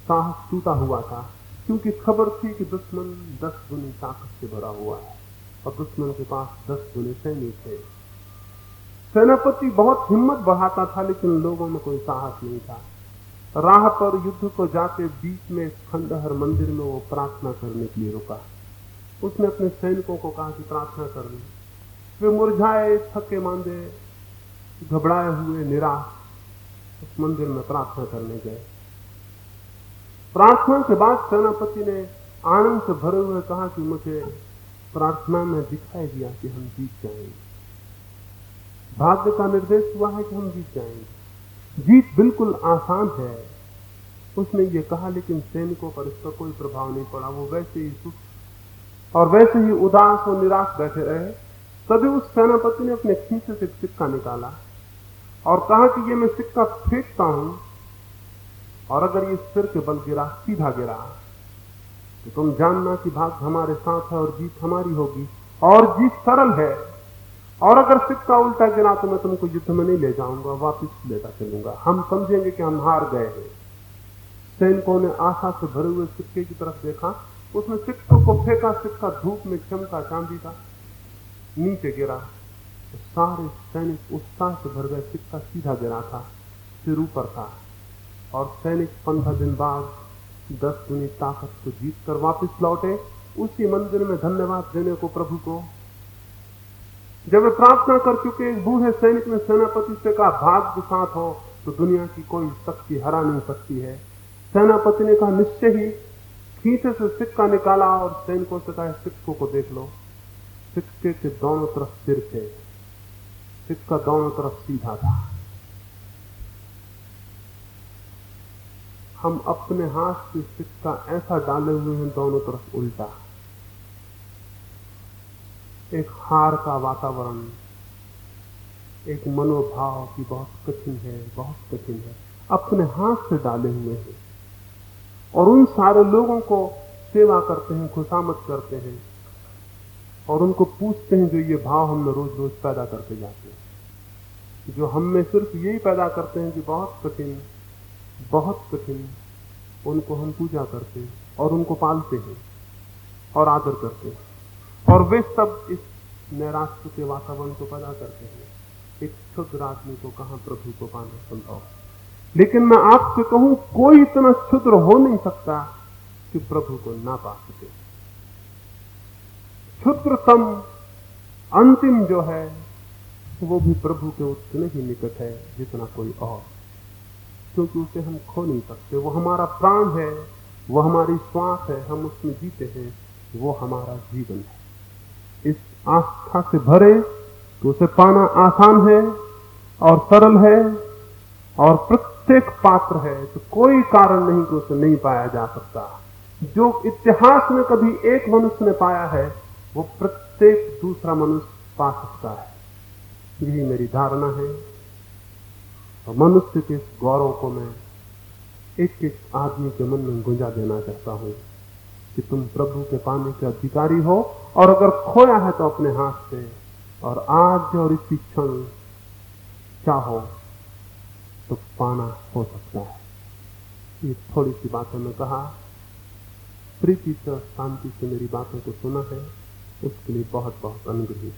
साहस टूटा हुआ था, क्योंकि खबर थी कि दुश्मन दस गुनी ताकत से भरा हुआ है और दुश्मन के पास दस गुने सैनिक थे। सेनापति बहुत हिम्मत बढ़ाता था, लेकिन लोगों में कोई साहस नहीं था। राह पर युद्ध को जाते बीच में खंडहर मंदिर में वो प्रार्थना करने के लिए रुका। उसने अपने सैनिकों को कहा कि प्रार्थना कर ली। वे मुरझाए, थके, मांदे, घबराए हुए, निराश उस मंदिर में प्रार्थना करने गए। प्रार्थना के बाद सेनापति ने आनंद से भरे हुए कहा कि मुझे प्रार्थना में दिखाई दिया कि हम जीत जाएँगे। भाग्य का निर्देश हुआ है कि हम जीत जाएँगे। जीत बिल्कुल आसान है। उसने ये कहा, लेकिन सैनिकों पर इसका कोई प्रभाव नहीं पड़ा। वो वैसे ही सुख और वैसे ही उदास और निराश बैठे रहे। तभी उस सेनापति ने अपने खींचे से सिक्का निकाला और कहा कि ये मैं सिक्का फेंकता हूँ और अगर ये सिर के बल गिरा, सीधा गिरा तो तुम जानना कि भाग हमारे साथ है और जीत हमारी होगी। और जीत सरल है। और अगर सिक्का उल्टा गिरा तो मैं तुमको युद्ध में नहीं ले जाऊँगा, वापिस लेता चलूँगा। हम समझेंगे कि हम हार गए हैं। सैनिकों ने आशा से भरे हुए सिक्के की तरफ़ देखा। उसने सिक्कों को फेंका, सिक्का धूप में चमका, चांदी का नीचे गिरा। तो सारे सैनिक उत्साह से भर गए, सिक्का सीधा गिरा था सिर ऊपर था। और सैनिक पंद्रह दिन बाद दस गुनी ताकत को जीत कर वापिस लौटे। उसी मंदिर में धन्यवाद देने को प्रभु को जब वे प्रार्थना कर चुके बूढ़े सैनिक ने सेनापति से कहा, भाग भाग्य साथ हो तो दुनिया की कोई शक्ति हरा नहीं सकती है। सेनापति ने कहा, निश्चय ही, खींचे से सिक्का निकाला और सैनिकों से कहा, सिक्कों को देख लो। सिक्के के दोनों तरफ़ सिर थे, सिक्का दोनों तरफ़ सीधा था। हम अपने हाथ से सिक्का ऐसा डाले हुए हैं, दोनों तरफ़ उल्टा। एक हार का वातावरण, एक मनोभाव की बहुत कठिन है, बहुत कठिन है। अपने हाथ से डाले हुए हैं और उन सारे लोगों को सेवा करते हैं, खुशामद करते हैं और उनको पूछते हैं जो ये भाव हम रोज रोज पैदा करते जाते हैं। जो हम में सिर्फ़ यही पैदा करते हैं कि बहुत कठिन बहुत कठिन, उनको हम पूजा करते हैं और उनको पालते हैं और आदर करते हैं। और वे सब इस नैराश्य के वातावरण को पैदा करते हैं। एक क्षुद्र आदमी को कहा प्रभु को पाना संभव? लेकिन मैं आपसे कहूँ, कोई इतना क्षुद्र हो नहीं सकता कि प्रभु को ना पा सके। क्षुद्रतम अंतिम जो है, वो भी प्रभु के उतने ही निकट है जितना कोई और। क्योंकि उसे हम खो नहीं सकते। वो हमारा प्राण है, वो हमारी श्वास है, हम उसमें जीते हैं, वो हमारा जीवन है। आस्था से भरे तो उसे पाना आसान है और सरल है और प्रत्येक पात्र है तो कोई कारण नहीं कि उसे नहीं पाया जा सकता। जो इतिहास में कभी एक मनुष्य ने पाया है, वो प्रत्येक दूसरा मनुष्य पा सकता है। यही मेरी धारणा है। और मनुष्य के गौरव को मैं एक एक आदमी के मन में गुंजा देना चाहता हूँ। कि तुम प्रभु के पाने के अधिकारी हो, और अगर खोया है तो अपने हाथ से, और आज और इसी क्षण चाहो तो पाना हो सकता है। ये थोड़ी सी बातों में कहा। प्रीति से शांति से मेरी बातों को सुना है। उसके लिए बहुत बहुत अनुग्रहित